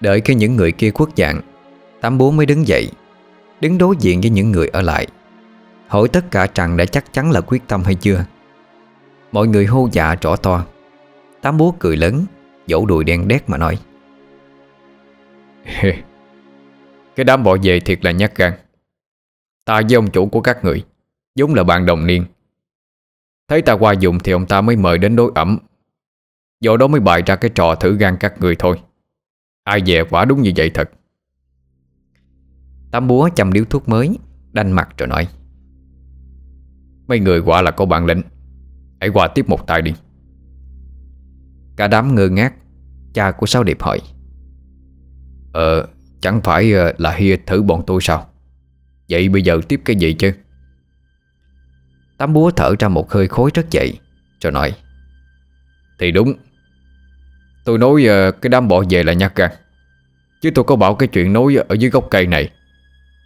Đợi khi những người kia khuất dạng, Tám bố mới đứng dậy. Đứng đối diện với những người ở lại. Hỏi tất cả rằng đã chắc chắn là quyết tâm hay chưa. Mọi người hô dạ rõ to. Tám bố cười lớn, dẫu đùi đen đét mà nói. Cái đám bỏ về thiệt là nhát gan. Ta với ông chủ của các người giống là bạn đồng niên. Thấy ta qua dụng thì ông ta mới mời đến đối ẩm. Do đó mới bày ra cái trò thử gan các người thôi. Ai về quả đúng như vậy thật. Tám búa chăm điếu thuốc mới Đanh mặt rồi nói. Mấy người quả là có bản lĩnh. Hãy qua tiếp một tay đi. Cả đám ngơ ngác, Cha của Sáu Điệp hỏi. Ờ Chẳng phải ờ, là Hia thử bọn tôi sao? Vậy bây giờ tiếp cái gì chứ? Tám búa thở ra một hơi khối rất dậy, Rồi nói. Thì đúng. Tôi nói ờ, cái đám bỏ về là nhát gan Chứ tôi có bảo cái chuyện nói ở dưới gốc cây này.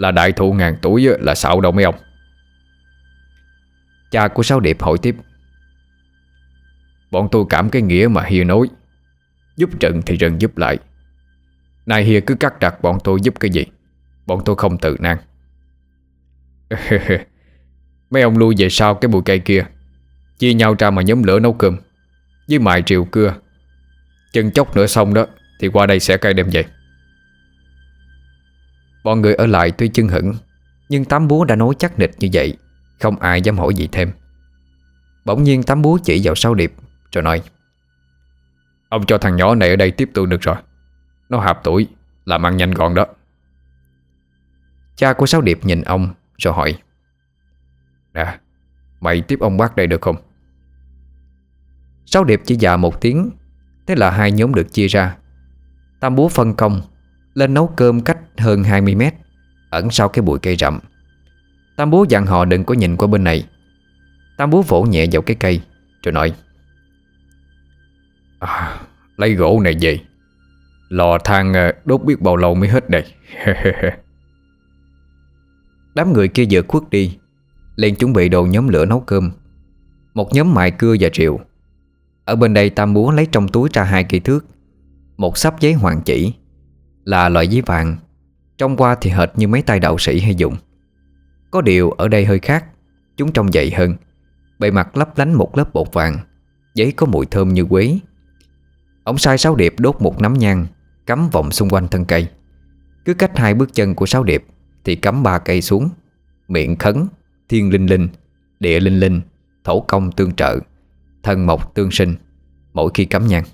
Là đại thụ ngàn tuổi là xạo đâu mấy ông. Cha của Sáu Điệp hỏi tiếp. Bọn tôi cảm cái nghĩa mà Hia nói. Giúp trận thì rừng giúp lại. Nay Hia cứ cắt đặt bọn tôi giúp cái gì? Bọn tôi không tự năng (laughs) Mấy ông lui về sau cái bụi cây kia, Chia nhau ra mà nhóm lửa nấu cơm. Với mài triều cưa. Chân chốc nữa xong đó, Thì qua đây sẽ cây đem về. Bọn người ở lại tuy chân hững Nhưng tám búa đã nói chắc nịch như vậy, Không ai dám hỏi gì thêm. Bỗng nhiên tám búa chỉ vào sau điệp, Rồi nói, Ông cho thằng nhỏ này ở đây tiếp tục được rồi. Nó hạp tuổi, Làm ăn nhanh gọn đó. Cha của Sáu Điệp nhìn ông, Rồi hỏi, Nè, Mày tiếp ông bác đây được không? Sáu Điệp chỉ già một tiếng, Thế là hai nhóm được chia ra. Tam búa phân công lên nấu cơm cách hơn 20 mét Ẩn sau cái bụi cây rậm. Tam bố dặn họ đừng có nhìn qua bên này. Tam bố vỗ nhẹ vào cái cây Rồi nói à, Lấy gỗ này về. Lò than ờ, đốt biết bao lâu mới hết đây. (laughs) Đám người kia vừa khuất đi liền chuẩn bị đồ nhóm lửa nấu cơm. Một nhóm mài cưa và rượu. Ở bên đây Tam búa lấy trong túi ra hai cây thước Một sắp giấy hoàng chỉ. Là loại giấy vàng. Trong qua thì hệt như mấy tay đạo sĩ hay dùng Có điều ở đây hơi khác, Chúng trông dày hơn. Bề mặt lấp lánh một lớp bột vàng, Giấy có mùi thơm như quế. Ông sai sáu điệp đốt một nắm nhang, Cắm vòng xung quanh thân cây. Cứ cách hai bước chân của sáu điệp Thì cắm ba cây xuống, Miệng khấn, Thiên linh linh, Địa linh linh, Thổ công tương trợ Thần mộc tương sinh, Mỗi khi cắm nhang.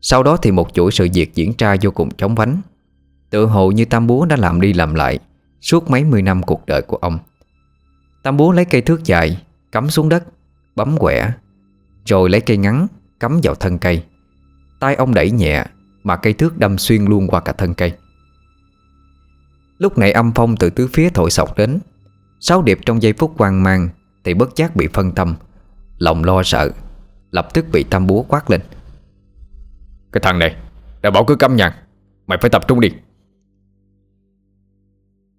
Sau đó thì một chuỗi sự việc diễn ra vô cùng chóng vánh. Tự hồ như Tam Búa đã làm đi làm lại Suốt mấy mươi năm cuộc đời của ông. Tam Búa lấy cây thước dài, Cắm xuống đất, Bấm quẻ, Rồi lấy cây ngắn, Cắm vào thân cây. Tay ông đẩy nhẹ, Mà cây thước đâm xuyên luôn qua cả thân cây. Lúc này âm phong từ tứ phía thổi sọc đến. Sáu điệp trong giây phút hoang mang Thì bất giác bị phân tâm. Lòng lo sợ, Lập tức bị tam búa quát lên. Cái thằng này, Đã bảo cứ câm nhằn Mày phải tập trung đi.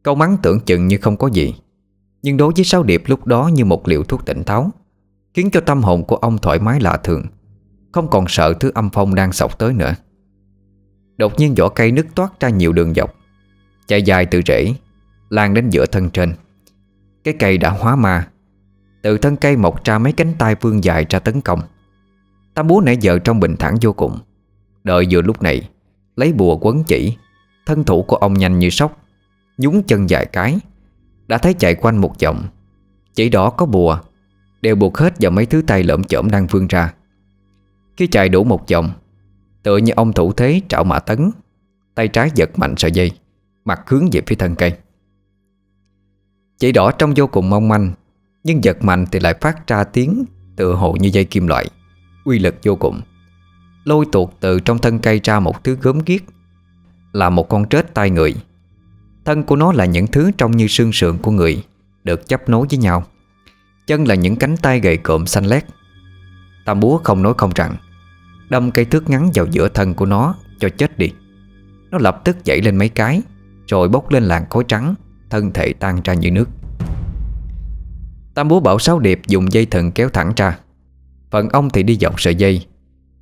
Câu mắng tưởng chừng như không có gì, Nhưng đối với sáu điệp lúc đó như một liều thuốc tỉnh táo, Khiến cho tâm hồn của ông thoải mái lạ thường, Không còn sợ thứ âm phong đang sọc tới nữa. Đột nhiên vỏ cây nứt toát ra nhiều đường dọc, Chạy dài từ rễ, Lan đến giữa thân trên. Cái cây đã hóa ma, Từ thân cây mọc ra mấy cánh tay vươn dài ra tấn công. Tam búa nãy giờ trong bình thản vô cùng Đợi vừa lúc này, Lấy bùa quấn chỉ, Thân thủ của ông nhanh như sóc Nhúng chân dài cái, Đã thấy chạy quanh một vòng. Chỉ đỏ có bùa, Đều buộc hết vào mấy thứ tay lợm chởm đang vươn ra. Khi chạy đủ một vòng, Tựa như ông thủ thế trảo mã tấn, Tay trái giật mạnh sợi dây, Mặt hướng về phía thân cây. Chỉ đỏ trông vô cùng mong manh, Nhưng giật mạnh thì lại phát ra tiếng Tựa hồ như dây kim loại, Uy lực vô cùng. Lôi tuột từ trong thân cây ra một thứ gớm ghiếc, Là một con trết tai người. Thân của nó là những thứ trông như xương sườn của người, Được chấp nối với nhau. Chân là những cánh tay gầy cộm xanh lét. Tam búa không nói không rằng, Đâm cây thước ngắn vào giữa thân của nó Cho chết đi. Nó lập tức dậy lên mấy cái, Rồi bốc lên làn khói trắng, Thân thể tan ra như nước. Tam búa bảo sáu điệp dùng dây thần kéo thẳng ra. Phần ông thì đi dọc sợi dây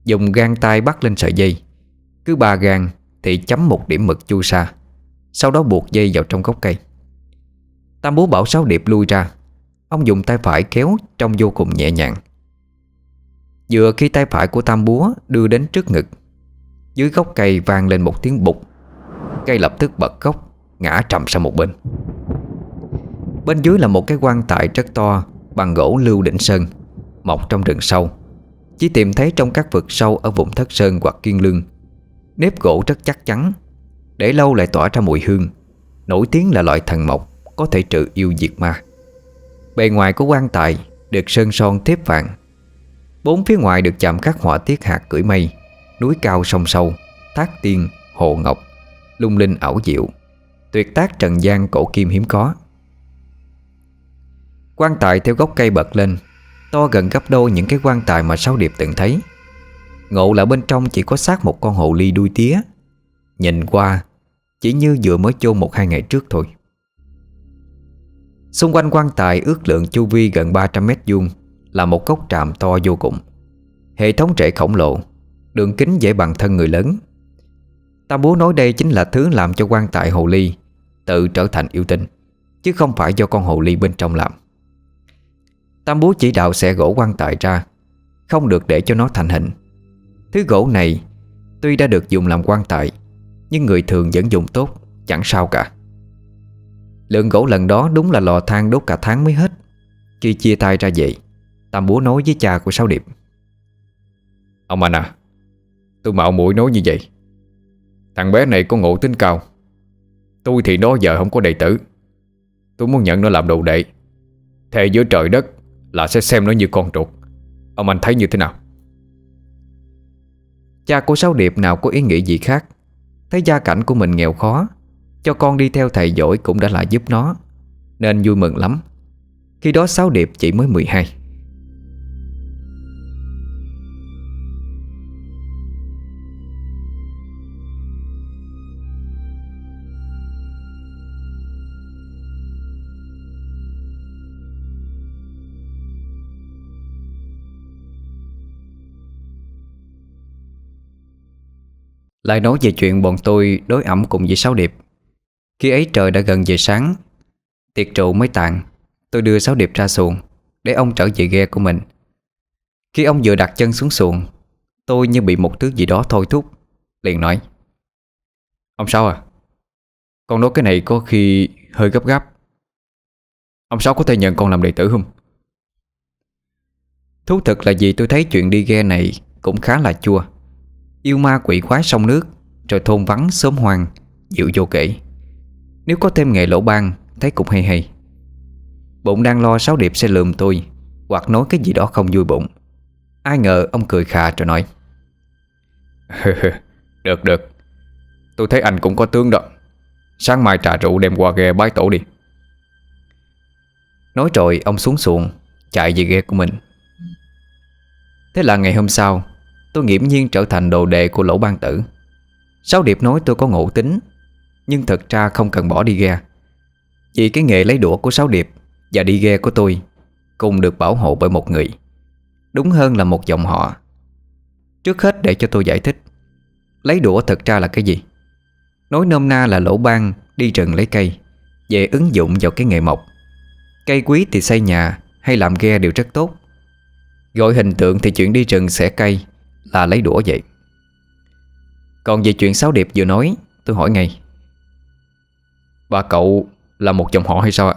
Dùng gan tay bắt lên sợi dây. Cứ ba gan thì chấm một điểm mực chu sa, Sau đó buộc dây vào trong gốc cây. Tam búa bảo sáu điệp lui ra. Ông dùng tay phải kéo trông vô cùng nhẹ nhàng. Vừa khi tay phải của tam búa đưa đến trước ngực, Dưới gốc cây vang lên một tiếng bụt Cây lập tức bật gốc, Ngã trầm sang một bên. Bên dưới là một cái quan tài rất to Bằng gỗ lưu đỉnh sơn, Mọc trong rừng sâu. Chỉ tìm thấy trong các vực sâu ở vùng thất sơn hoặc kiên lương. Nếp gỗ rất chắc chắn Để lâu lại tỏa ra mùi hương. Nổi tiếng là loại thần mộc Có thể trừ yêu diệt ma. Bề ngoài của quan tài Được sơn son thép vàng. Bốn phía ngoài được chạm khắc họa tiết hạt cưỡi mây Núi cao sông sâu Thác tiên, hồ ngọc Lung linh ảo diệu. Tuyệt tác trần gian cổ kim hiếm có. Quan tài theo gốc cây bật lên To gần gấp đôi những cái quan tài mà Sáu Điệp từng thấy. Ngộ là bên trong chỉ có xác một con hồ ly đuôi tía. Nhìn qua, Chỉ như vừa mới chôn một hai ngày trước thôi. Xung quanh quan tài ước lượng chu vi gần 300 mét vuông, Là một cốc tràm to vô cùng. Hệ thống trệ khổng lồ, Đường kính dễ bằng thân người lớn. Ta bố nói đây chính là thứ làm cho quan tài hồ ly Tự trở thành yêu tinh, Chứ không phải do con hồ ly bên trong làm. Tam bố chỉ đạo sẽ gỗ quan tài ra, Không được để cho nó thành hình. Thứ gỗ này Tuy đã được dùng làm quan tài Nhưng người thường vẫn dùng tốt, Chẳng sao cả. Lượng gỗ lần đó đúng là lò than đốt cả tháng mới hết. Khi chia tay ra vậy, Tam bố nói với cha của Sáu Điệp. Ông anh à Tôi mạo muội nói như vậy. Thằng bé này có ngộ tính cao. Tôi thì nó giờ không có đệ tử. Tôi muốn nhận nó làm đồ đệ, Thề giữa trời đất. Là sẽ xem nó như con ruột. Ông anh thấy như thế nào? Cha của Sáu Điệp nào có ý nghĩ gì khác, Thấy gia cảnh của mình nghèo khó, Cho con đi theo thầy giỏi cũng đã là giúp nó, Nên vui mừng lắm. Khi đó Sáu Điệp chỉ mới 12 Lại nói về chuyện bọn tôi đối ẩm cùng với Sáu Điệp. Khi ấy trời đã gần về sáng, Tiệc trụ mới tàn, Tôi đưa Sáu Điệp ra xuồng Để ông trở về ghe của mình. Khi ông vừa đặt chân xuống xuồng, Tôi như bị một thứ gì đó thôi thúc, Liền nói, Ông Sáu à Con nói cái này có khi hơi gấp gáp. Ông Sáu có thể nhận con làm đệ tử không? Thú thực là vì tôi thấy chuyện đi ghe này Cũng khá là chua. Yêu ma quỷ quái sông nước Rồi thôn vắng sớm hoang Dịu vô kể. Nếu có thêm nghề lỗ ban Thấy cũng hay hay. Bụng đang lo sáu điệp sẽ lườm tôi Hoặc nói cái gì đó không vui bụng. Ai ngờ ông cười khà rồi nói. (laughs) Được được. Tôi thấy anh cũng có tướng đó. Sáng mai trà rượu đem qua ghe bái tổ đi. Nói rồi ông xuống xuồng Chạy về ghe của mình. Thế là ngày hôm sau Tôi nghiễm nhiên trở thành đồ đệ của lỗ ban tử. Sáu điệp nói tôi có ngộ tính, Nhưng thật ra không cần bỏ đi ghe. Vì cái nghề lấy đũa của sáu điệp Và đi ghe của tôi Cùng được bảo hộ bởi một người, Đúng hơn là một dòng họ. Trước hết để cho tôi giải thích, Lấy đũa thật ra là cái gì? Nói nôm na là lỗ ban Đi rừng lấy cây, Về ứng dụng vào cái nghề mộc. Cây quý thì xây nhà hay làm ghe đều rất tốt. Gọi hình tượng thì chuyện đi rừng xẻ cây là lấy đũa vậy. Còn về chuyện Sáu Điệp vừa nói, Tôi hỏi ngay. Bà cậu là một chồng họ hay sao ạ?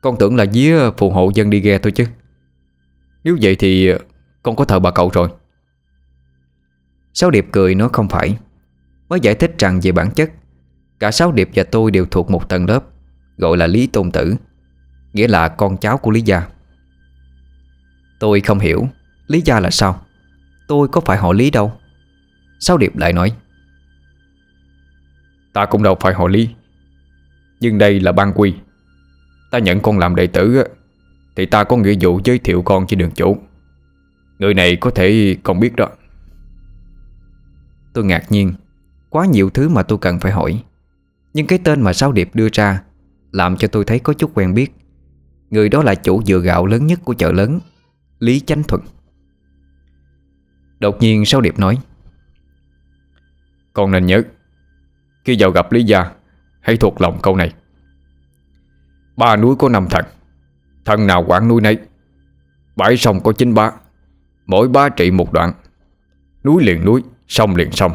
Con tưởng là día phù hộ dân đi ghe thôi chứ. Nếu vậy thì con có thờ bà cậu rồi. Sáu Điệp cười nói không phải. Mới giải thích rằng về bản chất, Cả Sáu Điệp và tôi đều thuộc một tầng lớp, Gọi là Lý Tôn Tử, Nghĩa là con cháu của Lý Gia. Tôi không hiểu Lý Gia là sao. Tôi có phải họ Lý đâu. Sáu Điệp lại nói? Ta cũng đâu phải họ Lý Nhưng đây là ban quy. Ta nhận con làm đệ tử Thì ta có nghĩa vụ giới thiệu con cho đường chủ. Người này có thể con biết đó. Tôi ngạc nhiên Quá nhiều thứ mà tôi cần phải hỏi. Nhưng cái tên mà Sáu Điệp đưa ra Làm cho tôi thấy có chút quen biết. Người đó là chủ dừa gạo lớn nhất của chợ lớn Lý Chánh Thuận Đột nhiên Sáu Điệp nói Con nên nhớ Khi vào gặp Lý Gia Hãy thuộc lòng câu này. Ba núi có năm thần Thần nào quản núi nấy. Bãi sông có chín ba, Mỗi ba trị một đoạn. Núi liền núi, sông liền sông.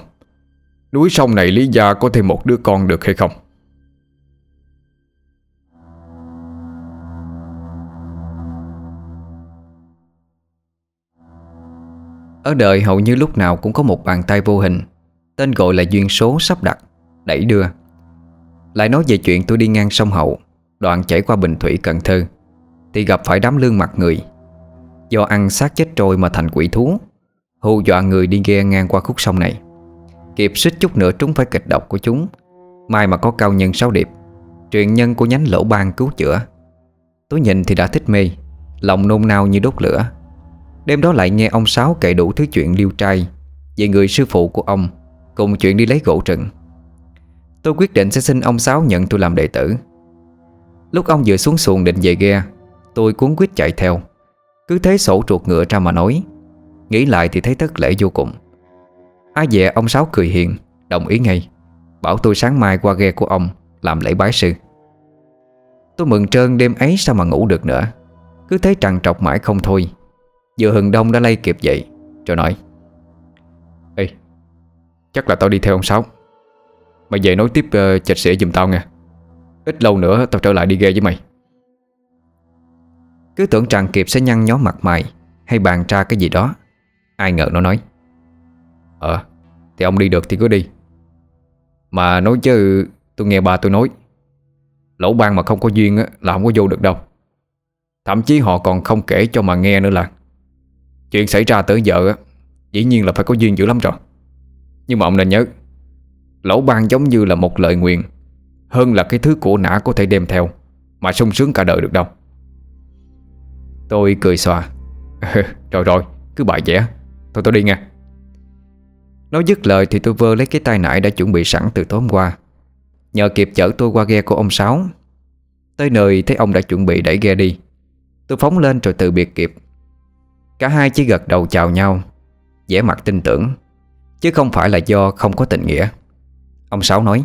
Núi sông này Lý Gia có thêm một đứa con được hay không? Ở đời hầu như lúc nào cũng có một bàn tay vô hình. Tên gọi là duyên số sắp đặt, Đẩy đưa. Lại nói về chuyện tôi đi ngang sông Hậu, Đoạn chảy qua Bình Thủy, Cần Thơ, Thì gặp phải đám lương mặt người. Do ăn xác chết trôi mà thành quỷ thú, Hù dọa người đi ghe ngang qua khúc sông này. Kịp xích chút nữa trúng phải kịch độc của chúng. Mai mà có cao nhân sáu điệp, Truyền nhân của nhánh lỗ ban cứu chữa. Tôi nhìn thì đã thích mê, Lòng nôn nao như đốt lửa. Đêm đó lại nghe ông Sáu kể đủ thứ chuyện liêu trai Về người sư phụ của ông, Cùng chuyện đi lấy gỗ trừng Tôi quyết định sẽ xin ông Sáu nhận tôi làm đệ tử. Lúc ông vừa xuống xuồng định về ghe, Tôi cuốn quyết chạy theo. Cứ thế sổ ruột ngựa ra mà nói. Nghĩ lại thì thấy thất lễ vô cùng. Ai dè ông Sáu cười hiền, Đồng ý ngay. Bảo tôi sáng mai qua ghe của ông Làm lễ bái sư. Tôi mừng trơn đêm ấy sao mà ngủ được nữa. Cứ thấy trằn trọc mãi không thôi. Vừa hừng đông đã lay kịp dậy Rồi nói Ê Chắc là tao đi theo ông Sáu. Mày về nói tiếp ờ, uh, chạch sẽ giùm tao nha Ít lâu nữa tao trở lại đi ghê với mày. Cứ tưởng chàng Kiệp sẽ nhăn nhó mặt mày Hay bàn tra cái gì đó Ai ngờ nó nói Ờ Thì ông đi được thì cứ đi. Mà nói chứ Tôi nghe bà tôi nói Lỗ ban mà không có duyên á, là không có vô được đâu. Thậm chí họ còn không kể cho mà nghe nữa là Chuyện xảy ra tới giờ á, Dĩ nhiên là phải có duyên dữ lắm rồi. Nhưng mà ông nên nhớ Lỗ ban giống như là một lời nguyện Hơn là cái thứ cổ nã có thể đem theo, Mà sung sướng cả đời được đâu. Tôi cười xòa. (laughs) Rồi rồi, cứ bài vẽ. Thôi tôi đi nha Nói dứt lời thì tôi vơ lấy cái tay nải đã chuẩn bị sẵn từ tối hôm qua. Nhờ kịp chở tôi qua ghe của ông Sáu, Tới nơi thấy ông đã chuẩn bị đẩy ghe đi. Tôi phóng lên rồi từ biệt kịp. Cả hai chỉ gật đầu chào nhau vẻ mặt tin tưởng Chứ không phải là do không có tình nghĩa. Ông Sáu nói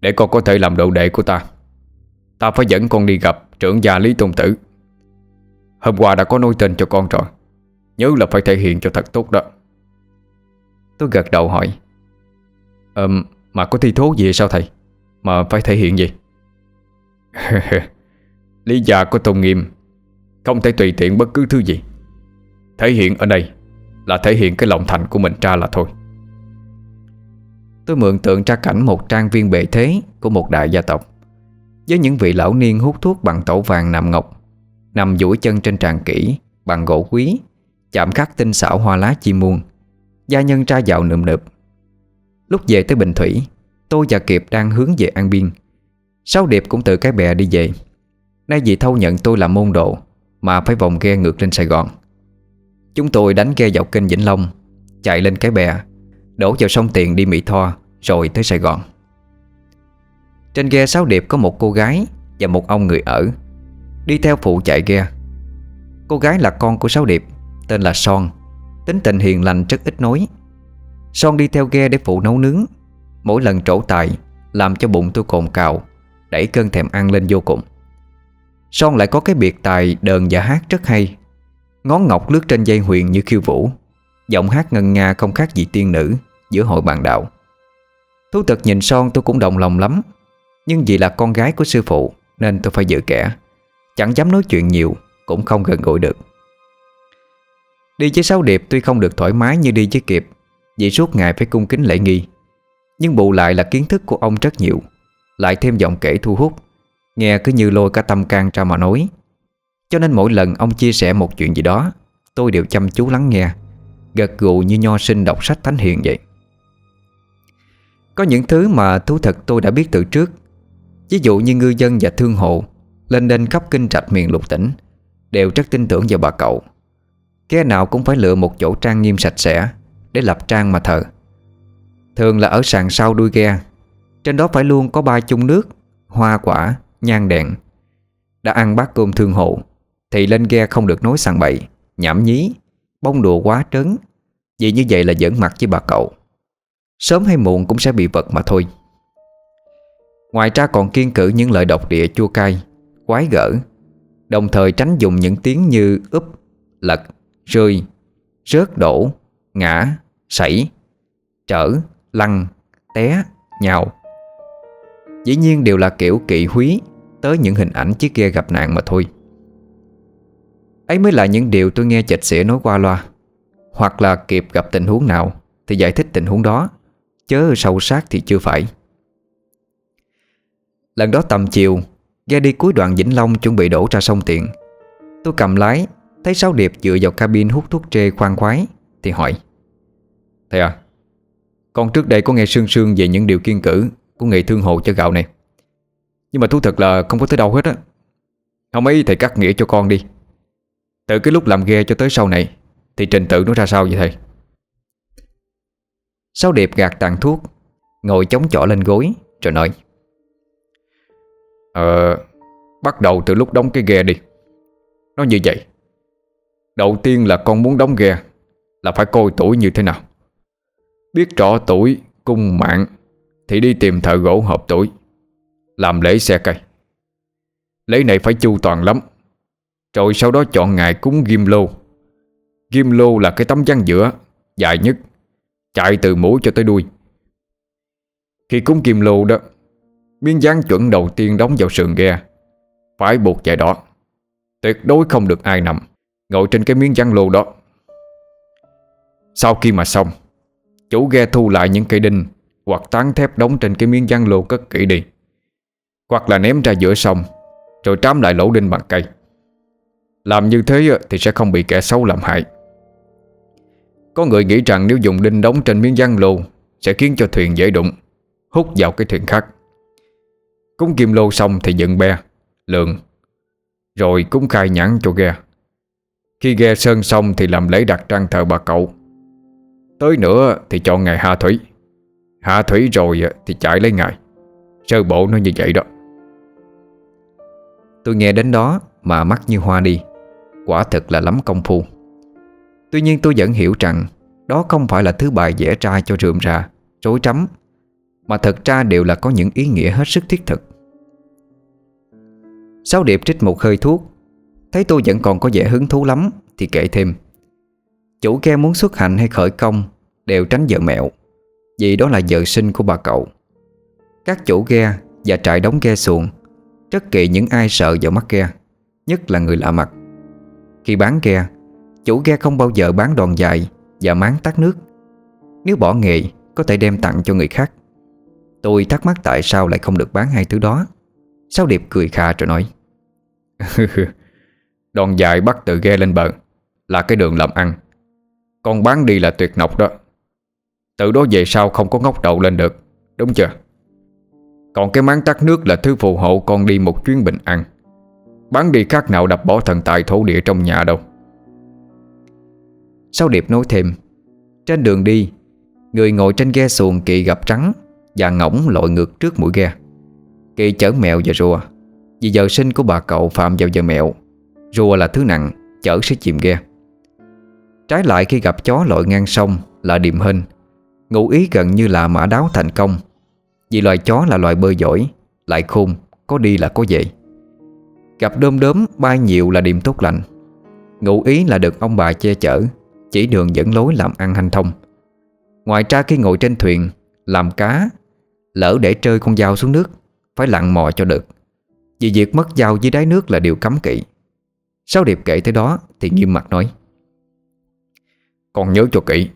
Để con có thể làm độ đệ của ta Ta phải dẫn con đi gặp trưởng gia Lý Tôn Tử. Hôm qua đã có nói tên cho con rồi Nhớ là phải thể hiện cho thật tốt đó. Tôi gật đầu hỏi Ờm, mà có thi thố gì sao thầy? Mà phải thể hiện gì? (laughs) Lý gia có tôn nghiêm không thể tùy tiện bất cứ thứ gì. Thể hiện ở đây Là thể hiện cái lòng thành của mình ra là thôi. Tôi mượn tượng tra cảnh một trang viên bệ thế Của một đại gia tộc, Với những vị lão niên hút thuốc bằng tổ vàng nằm ngọc, Nằm duỗi chân trên tràn kỹ Bằng gỗ quý, Chạm khắc tinh xảo hoa lá chim muôn, Gia nhân tra dạo nượm nượp. Lúc về tới Bình Thủy, Tôi và Kiệp đang hướng về An Biên. Sáu Điệp cũng từ cái bè đi về. Nay vì thâu nhận tôi là môn đồ mà phải vòng ghe ngược lên Sài Gòn. Chúng tôi đánh ghe dọc kênh Vĩnh Long, Chạy lên cái bè, Đổ vào sông Tiền đi Mỹ Tho, Rồi tới Sài Gòn. Trên ghe Sáu Điệp có một cô gái Và một ông người ở. Đi theo phụ chạy ghe. Cô gái là con của Sáu Điệp, Tên là Son. Tính tình hiền lành rất ít nói. Son đi theo ghe để phụ nấu nướng. Mỗi lần trổ tài, Làm cho bụng tôi cồn cào, Đẩy cơn thèm ăn lên vô cùng. Son lại có cái biệt tài đờn và hát rất hay. Ngón ngọc lướt trên dây huyền như khiêu vũ. Giọng hát ngân nga không khác gì tiên nữ Giữa hội bàn đạo. Thú thật nhìn Son tôi cũng đồng lòng lắm. Nhưng vì là con gái của sư phụ Nên tôi phải giữ kẻ. Chẳng dám nói chuyện nhiều, Cũng không gần gũi được. Đi với Sáu Điệp tuy không được thoải mái như đi với Kiệp Vì suốt ngày phải cung kính lễ nghi. Nhưng bù lại là kiến thức của ông rất nhiều, Lại thêm giọng kể thu hút. Nghe cứ như lôi cả tâm can ra mà nói. Cho nên mỗi lần ông chia sẻ một chuyện gì đó Tôi đều chăm chú lắng nghe. Gật gù như nho sinh đọc sách thánh hiền vậy. Có những thứ mà thú thật tôi đã biết từ trước. Ví dụ như ngư dân và thương hộ Lên đên khắp kinh trạch miền lục tỉnh Đều rất tin tưởng vào bà cậu. Kẻ nào cũng phải lựa một chỗ trang nghiêm sạch sẽ Để lập trang mà thờ. Thường là ở sàn sau đuôi ghe Trên đó phải luôn có ba chung nước Hoa quả, nhang đèn. Đã ăn bát cơm thương hộ Thì lên ghe không được nói sàng bậy Nhảm nhí, bông đùa quá trớn. Vì như vậy là giỡn mặt với bà cậu. Sớm hay muộn cũng sẽ bị vật mà thôi. Ngoài ra còn kiên cử những lời độc địa chua cay Quái gở Đồng thời tránh dùng những tiếng như úp, lật, rơi, rớt đổ, ngã, sảy Trở, lăn, té, nhào. Dĩ nhiên đều là kiểu kỵ húy. Tới những hình ảnh chiếc ghe gặp nạn mà thôi. Ấy mới là những điều tôi nghe chạch sẽ nói qua loa. Hoặc là kịp gặp tình huống nào Thì giải thích tình huống đó, Chớ sâu sát thì chưa phải. Lần đó tầm chiều, Ghe đi cuối đoạn Vĩnh Long chuẩn bị đổ ra sông Tiện Tôi cầm lái, Thấy Sáu Điệp dựa vào cabin hút thuốc trê khoan khoái, Thì hỏi, Thầy à Con trước đây có nghe sương sương về những điều kiên cử Của nghề thương hộ cho gạo này? Nhưng mà thú thật là không có tới đâu hết á. Không ấy thầy cắt nghĩa cho con đi. Từ cái lúc làm ghe cho tới sau này, Thì trình tự nó ra sao vậy thầy? Sáu Điệp gạt tàn thuốc, Ngồi chống chỏ lên gối, Rồi nói. Ờ Bắt đầu từ lúc đóng cái ghe đi. Nó như vậy. Đầu tiên là con muốn đóng ghe Là phải coi tuổi như thế nào. Biết rõ tuổi, Cung mạng, Thì đi tìm thợ gỗ hợp tuổi. Làm lễ xe cây Lễ này phải chu toàn lắm. Rồi sau đó chọn ngày cúng ghim lô. Ghim lô là cái tấm văn giữa, Dài nhất, Chạy từ mũi cho tới đuôi. Khi cúng kim lô đó, Miếng dán chuẩn đầu tiên đóng vào sườn ghe, Phải buộc dài đỏ. Tuyệt đối không được ai nằm Ngồi trên cái miếng dán lô đó. Sau khi mà xong, Chủ ghe thu lại những cây đinh Hoặc tán thép đóng trên cái miếng dán lô cất kỹ đi. Hoặc là ném ra giữa sông, Rồi trám lại lỗ đinh bằng cây. Làm như thế ờ, thì sẽ không bị kẻ xấu làm hại. Có người nghĩ rằng nếu dùng đinh đóng trên miếng dán lô, Sẽ khiến cho thuyền dễ đụng, Hút vào cái thuyền khác. Cúng kim lô xong thì dựng be Lượng Rồi cúng khai nhãn cho ghe. Khi ghe sơn xong thì làm lễ đặt trang thờ bà cậu. Tới nữa thì chọn ngày hạ thủy. Hạ thủy rồi ờ, thì chạy lấy ngày Sơ bộ nó như vậy đó. Tôi nghe đến đó mà mắt như hoa đi. Quả thực là lắm công phu. Tuy nhiên tôi vẫn hiểu rằng Đó không phải là thứ bài vẽ ra cho rượm ra Rối trắm, Mà thật ra đều là có những ý nghĩa hết sức thiết thực. Sáu điệp trích một hơi thuốc. Thấy tôi vẫn còn có vẻ hứng thú lắm Thì kể thêm. Chủ ghe muốn xuất hành hay khởi công Đều tránh vợ mẹo, Vì đó là vợ sinh của bà cậu. Các chủ ghe và trại đóng ghe xuồng rất kỵ những ai sợ vào mắt ghe, Nhất là người lạ mặt. Khi bán ghe, Chủ ghe không bao giờ bán đòn dài Và máng tắt nước. Nếu bỏ nghề, có thể đem tặng cho người khác. Tôi thắc mắc tại sao lại không được bán hai thứ đó. Sáu Điệp cười khà rồi nói, (laughs) Đòn dài bắt từ ghe lên bờ Là cái đường làm ăn. Con bán đi là tuyệt nọc đó. Từ đó về sau không có ngóc đầu lên được, Đúng chưa? Còn cái máng tắt nước là thứ phù hộ con đi một chuyến bình an. Bán đi khác nào đập bỏ thần tài thổ địa trong nhà đâu. Sau Điệp nói thêm Trên đường đi Người ngồi trên ghe xuồng kỳ gặp trắng Và ngỗng lội ngược trước mũi ghe. Kỳ chở mèo và rùa Vì giờ sinh của bà cậu phạm vào giờ mèo Rùa là thứ nặng Chở sẽ chìm ghe. Trái lại khi gặp chó lội ngang sông Là điềm hình, Ngụ ý gần như là mã đáo thành công vì loài chó là loài bơi giỏi Lại khôn, có đi là có về. Gặp đom đốm bay nhiều là điềm tốt lành. Ngụ ý là được ông bà che chở Chỉ đường dẫn lối làm ăn hành thông. Ngoài ra khi ngồi trên thuyền Làm cá Lỡ để rơi con dao xuống nước Phải lặn mò cho được. Vì việc mất dao dưới đáy nước là điều cấm kỵ. Sáu Điệp kể tới đó Thì nghiêm mặt nói còn nhớ cho kỹ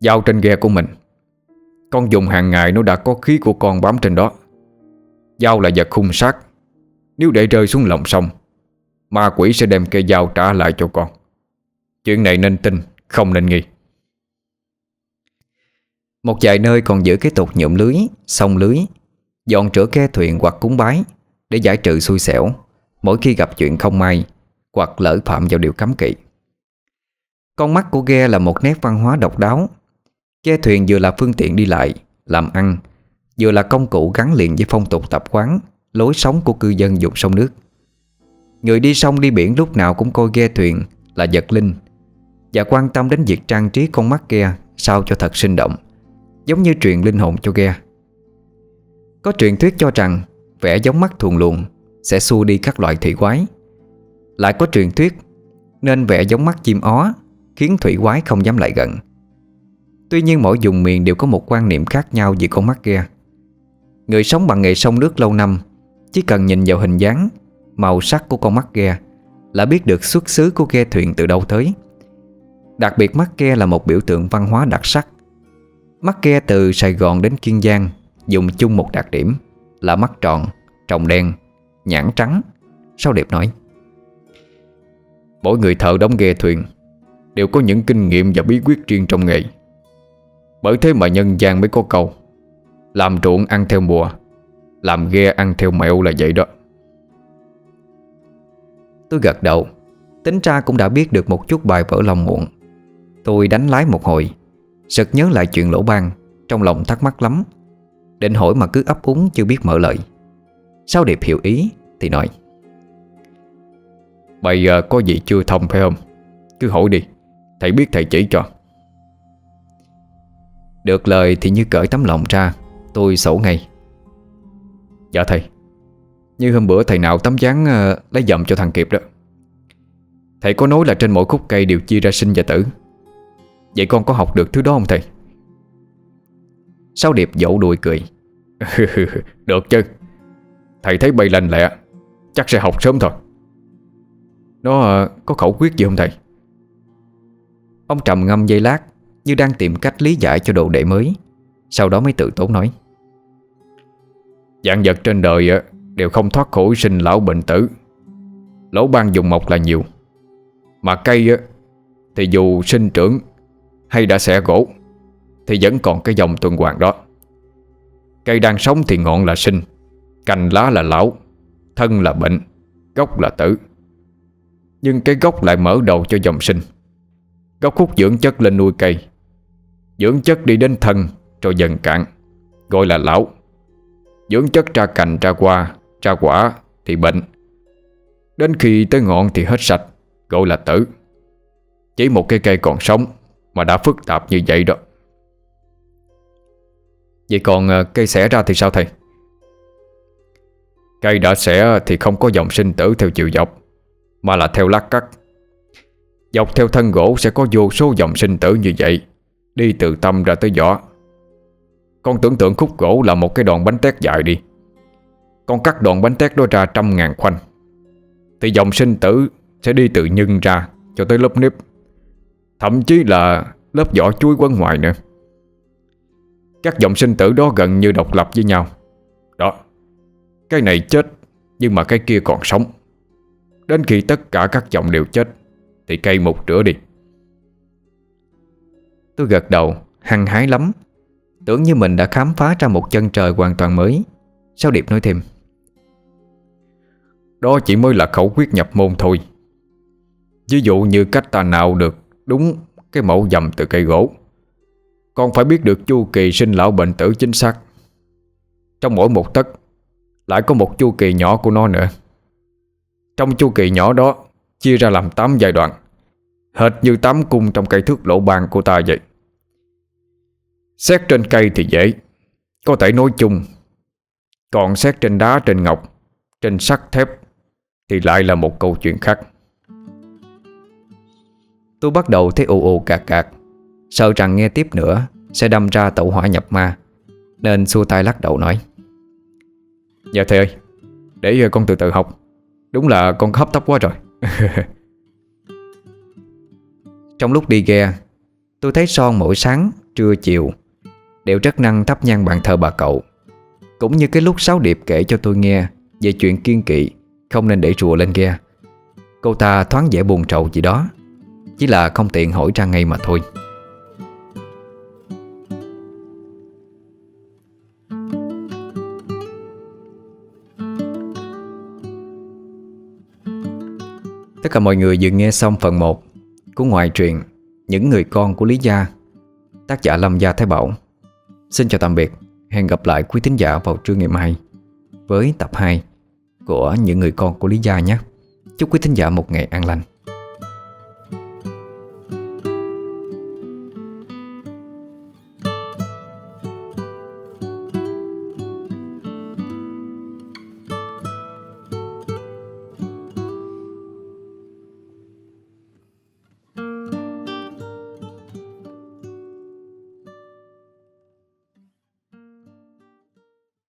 Dao trên ghe của mình con dùng hàng ngày nó đã có khí của con bám trên đó. Dao là vật hung sát. Nếu để rơi xuống lòng sông, Ma quỷ sẽ đem cây dao trả lại cho con. Chuyện này nên tin, Không nên nghi. Một vài nơi còn giữ cái tục nhuộm lưới sông lưới, Dọn rửa ke thuyền hoặc cúng bái Để giải trừ xui xẻo. Mỗi khi gặp chuyện không may Hoặc lỡ phạm vào điều cấm kỵ. Con mắt của ghe là một nét văn hóa độc đáo. Ghe thuyền vừa là phương tiện đi lại, Làm ăn, Vừa là công cụ gắn liền với phong tục tập quán, Lối sống của cư dân dùng sông nước. Người đi sông đi biển lúc nào cũng coi ghe thuyền Là vật linh Và quan tâm đến việc trang trí con mắt ghe Sao cho thật sinh động, Giống như truyền linh hồn cho ghe. Có truyền thuyết cho rằng Vẽ giống mắt thuồng luồng Sẽ xua đi các loại thủy quái. Lại có truyền thuyết Nên vẽ giống mắt chim ó Khiến thủy quái không dám lại gần. Tuy nhiên mỗi vùng miền đều có một quan niệm khác nhau về con mắt ghe Người sống bằng nghề sông nước lâu năm Chỉ cần nhìn vào hình dáng Màu sắc của con mắt ghe Là biết được xuất xứ của ghe thuyền từ đâu tới. Đặc biệt mắt ghe là một biểu tượng văn hóa đặc sắc. Mắt ghe từ Sài Gòn đến Kiên Giang Dùng chung một đặc điểm Là mắt tròn, tròng đen, nhãn trắng. Sao đẹp nói? Mỗi người thợ đóng ghe thuyền Đều có những kinh nghiệm và bí quyết riêng trong nghề. Bởi thế mà nhân gian mới có câu, Làm ruộng ăn theo mùa, Làm ghe ăn theo mẹo là vậy đó. Tôi gật đầu, Tính ra cũng đã biết được một chút bài vỡ lòng muộn. Tôi đánh lái một hồi, Sực nhớ lại chuyện lỗ ban, Trong lòng thắc mắc lắm. Định hỏi mà cứ ấp úng chưa biết mở lời. Sau Điệp hiểu ý, Thì nói, Bây giờ có gì chưa thông phải không? Cứ hỏi đi, Thầy biết thầy chỉ cho. Được lời thì như cởi tấm lòng ra, Tôi sổ ngay Dạ thầy Như hôm bữa thầy nào tấm dáng ờ, lấy dầm cho thằng Kiệp đó Thầy có nói là trên mỗi khúc cây đều chia ra sinh và tử Vậy con có học được thứ đó không thầy? Sáu Điệp dỗ đùi cười. cười (laughs) Được chứ Thầy thấy bay lành lẹ, Chắc sẽ học sớm thôi Nó ờ, có khẩu quyết gì không thầy? Ông trầm ngâm dây lát như đang tìm cách lý giải cho đồ đệ mới. Sau đó mới tự tốn nói. Dạng vật trên đời ờ, Đều không thoát khỏi sinh lão bệnh tử. Lỗ ban dùng mộc là nhiều. Mà cây ờ, Thì dù sinh trưởng Hay đã xẻ gỗ, Thì vẫn còn cái dòng tuần hoàn đó. Cây đang sống thì ngọn là sinh, Cành lá là lão, Thân là bệnh, Gốc là tử. Nhưng cái gốc lại mở đầu cho dòng sinh. Gốc hút dưỡng chất lên nuôi cây. Dưỡng chất đi đến thân Rồi dần cạn Gọi là lão. Dưỡng chất ra cành ra qua, Ra quả thì bệnh. Đến khi tới ngọn thì hết sạch Gọi là tử. Chỉ một cây cây còn sống Mà đã phức tạp như vậy đó. Vậy còn ờ, cây xẻ ra thì sao thầy? Cây đã xẻ thì không có dòng sinh tử theo chiều dọc Mà là theo lát cắt. Dọc theo thân gỗ sẽ có vô số dòng sinh tử như vậy. Đi từ tâm ra tới vỏ Con tưởng tượng khúc gỗ là một cái đòn bánh tét dài đi. Con cắt đòn bánh tét đó ra trăm ngàn khoanh. Thì dòng sinh tử sẽ đi từ nhân ra cho tới lớp nếp. Thậm chí là lớp vỏ chuối quấn ngoài nữa. Các dòng sinh tử đó gần như độc lập với nhau. Đó, Cái này chết Nhưng mà cái kia còn sống. Đến khi tất cả các dòng đều chết Thì cây mục rửa đi. Tôi gật đầu, Hăng hái lắm. Tưởng như mình đã khám phá ra một chân trời hoàn toàn mới. Sao Điệp nói thêm? Đó chỉ mới là khẩu quyết nhập môn thôi. Ví dụ như cách ta nào được Đúng cái mẫu dầm từ cây gỗ. Con phải biết được chu kỳ sinh lão bệnh tử chính xác. Trong mỗi một tấc, Lại có một chu kỳ nhỏ của nó nữa. Trong chu kỳ nhỏ đó, Chia ra làm 8 giai đoạn. Hệt như tắm cung trong cây thước lỗ bàn của ta vậy. Xét trên cây thì dễ, Có thể nói chung. Còn xét trên đá, trên ngọc, Trên sắt thép Thì lại là một câu chuyện khác. Tôi bắt đầu thấy ồ ồ cạc cạc, Sợ rằng nghe tiếp nữa Sẽ đâm ra tẩu hỏa nhập ma, Nên xua tay lắc đầu nói. Dạ thầy ơi, Để con từ từ học, Đúng là con hấp tấp quá rồi. (laughs) Trong lúc đi ghe Tôi thấy Son mỗi sáng, trưa, chiều Đều rất năng thắp nhang bàn thờ bà cậu. Cũng như cái lúc Sáu Điệp kể cho tôi nghe Về chuyện kiên kỵ Không nên để rùa lên ghe. Cô ta thoáng vẻ buồn trầu gì đó Chỉ là không tiện hỏi ra ngay mà thôi. Tất cả mọi người vừa nghe xong phần 1 của ngoại truyện Những người con của Lý Gia, Tác giả Lâm Gia Thái Bảo. Xin chào tạm biệt, Hẹn gặp lại quý thính giả vào trưa ngày mai Với tập 2 của Những người con của Lý Gia nhé. Chúc quý thính giả một ngày an lành.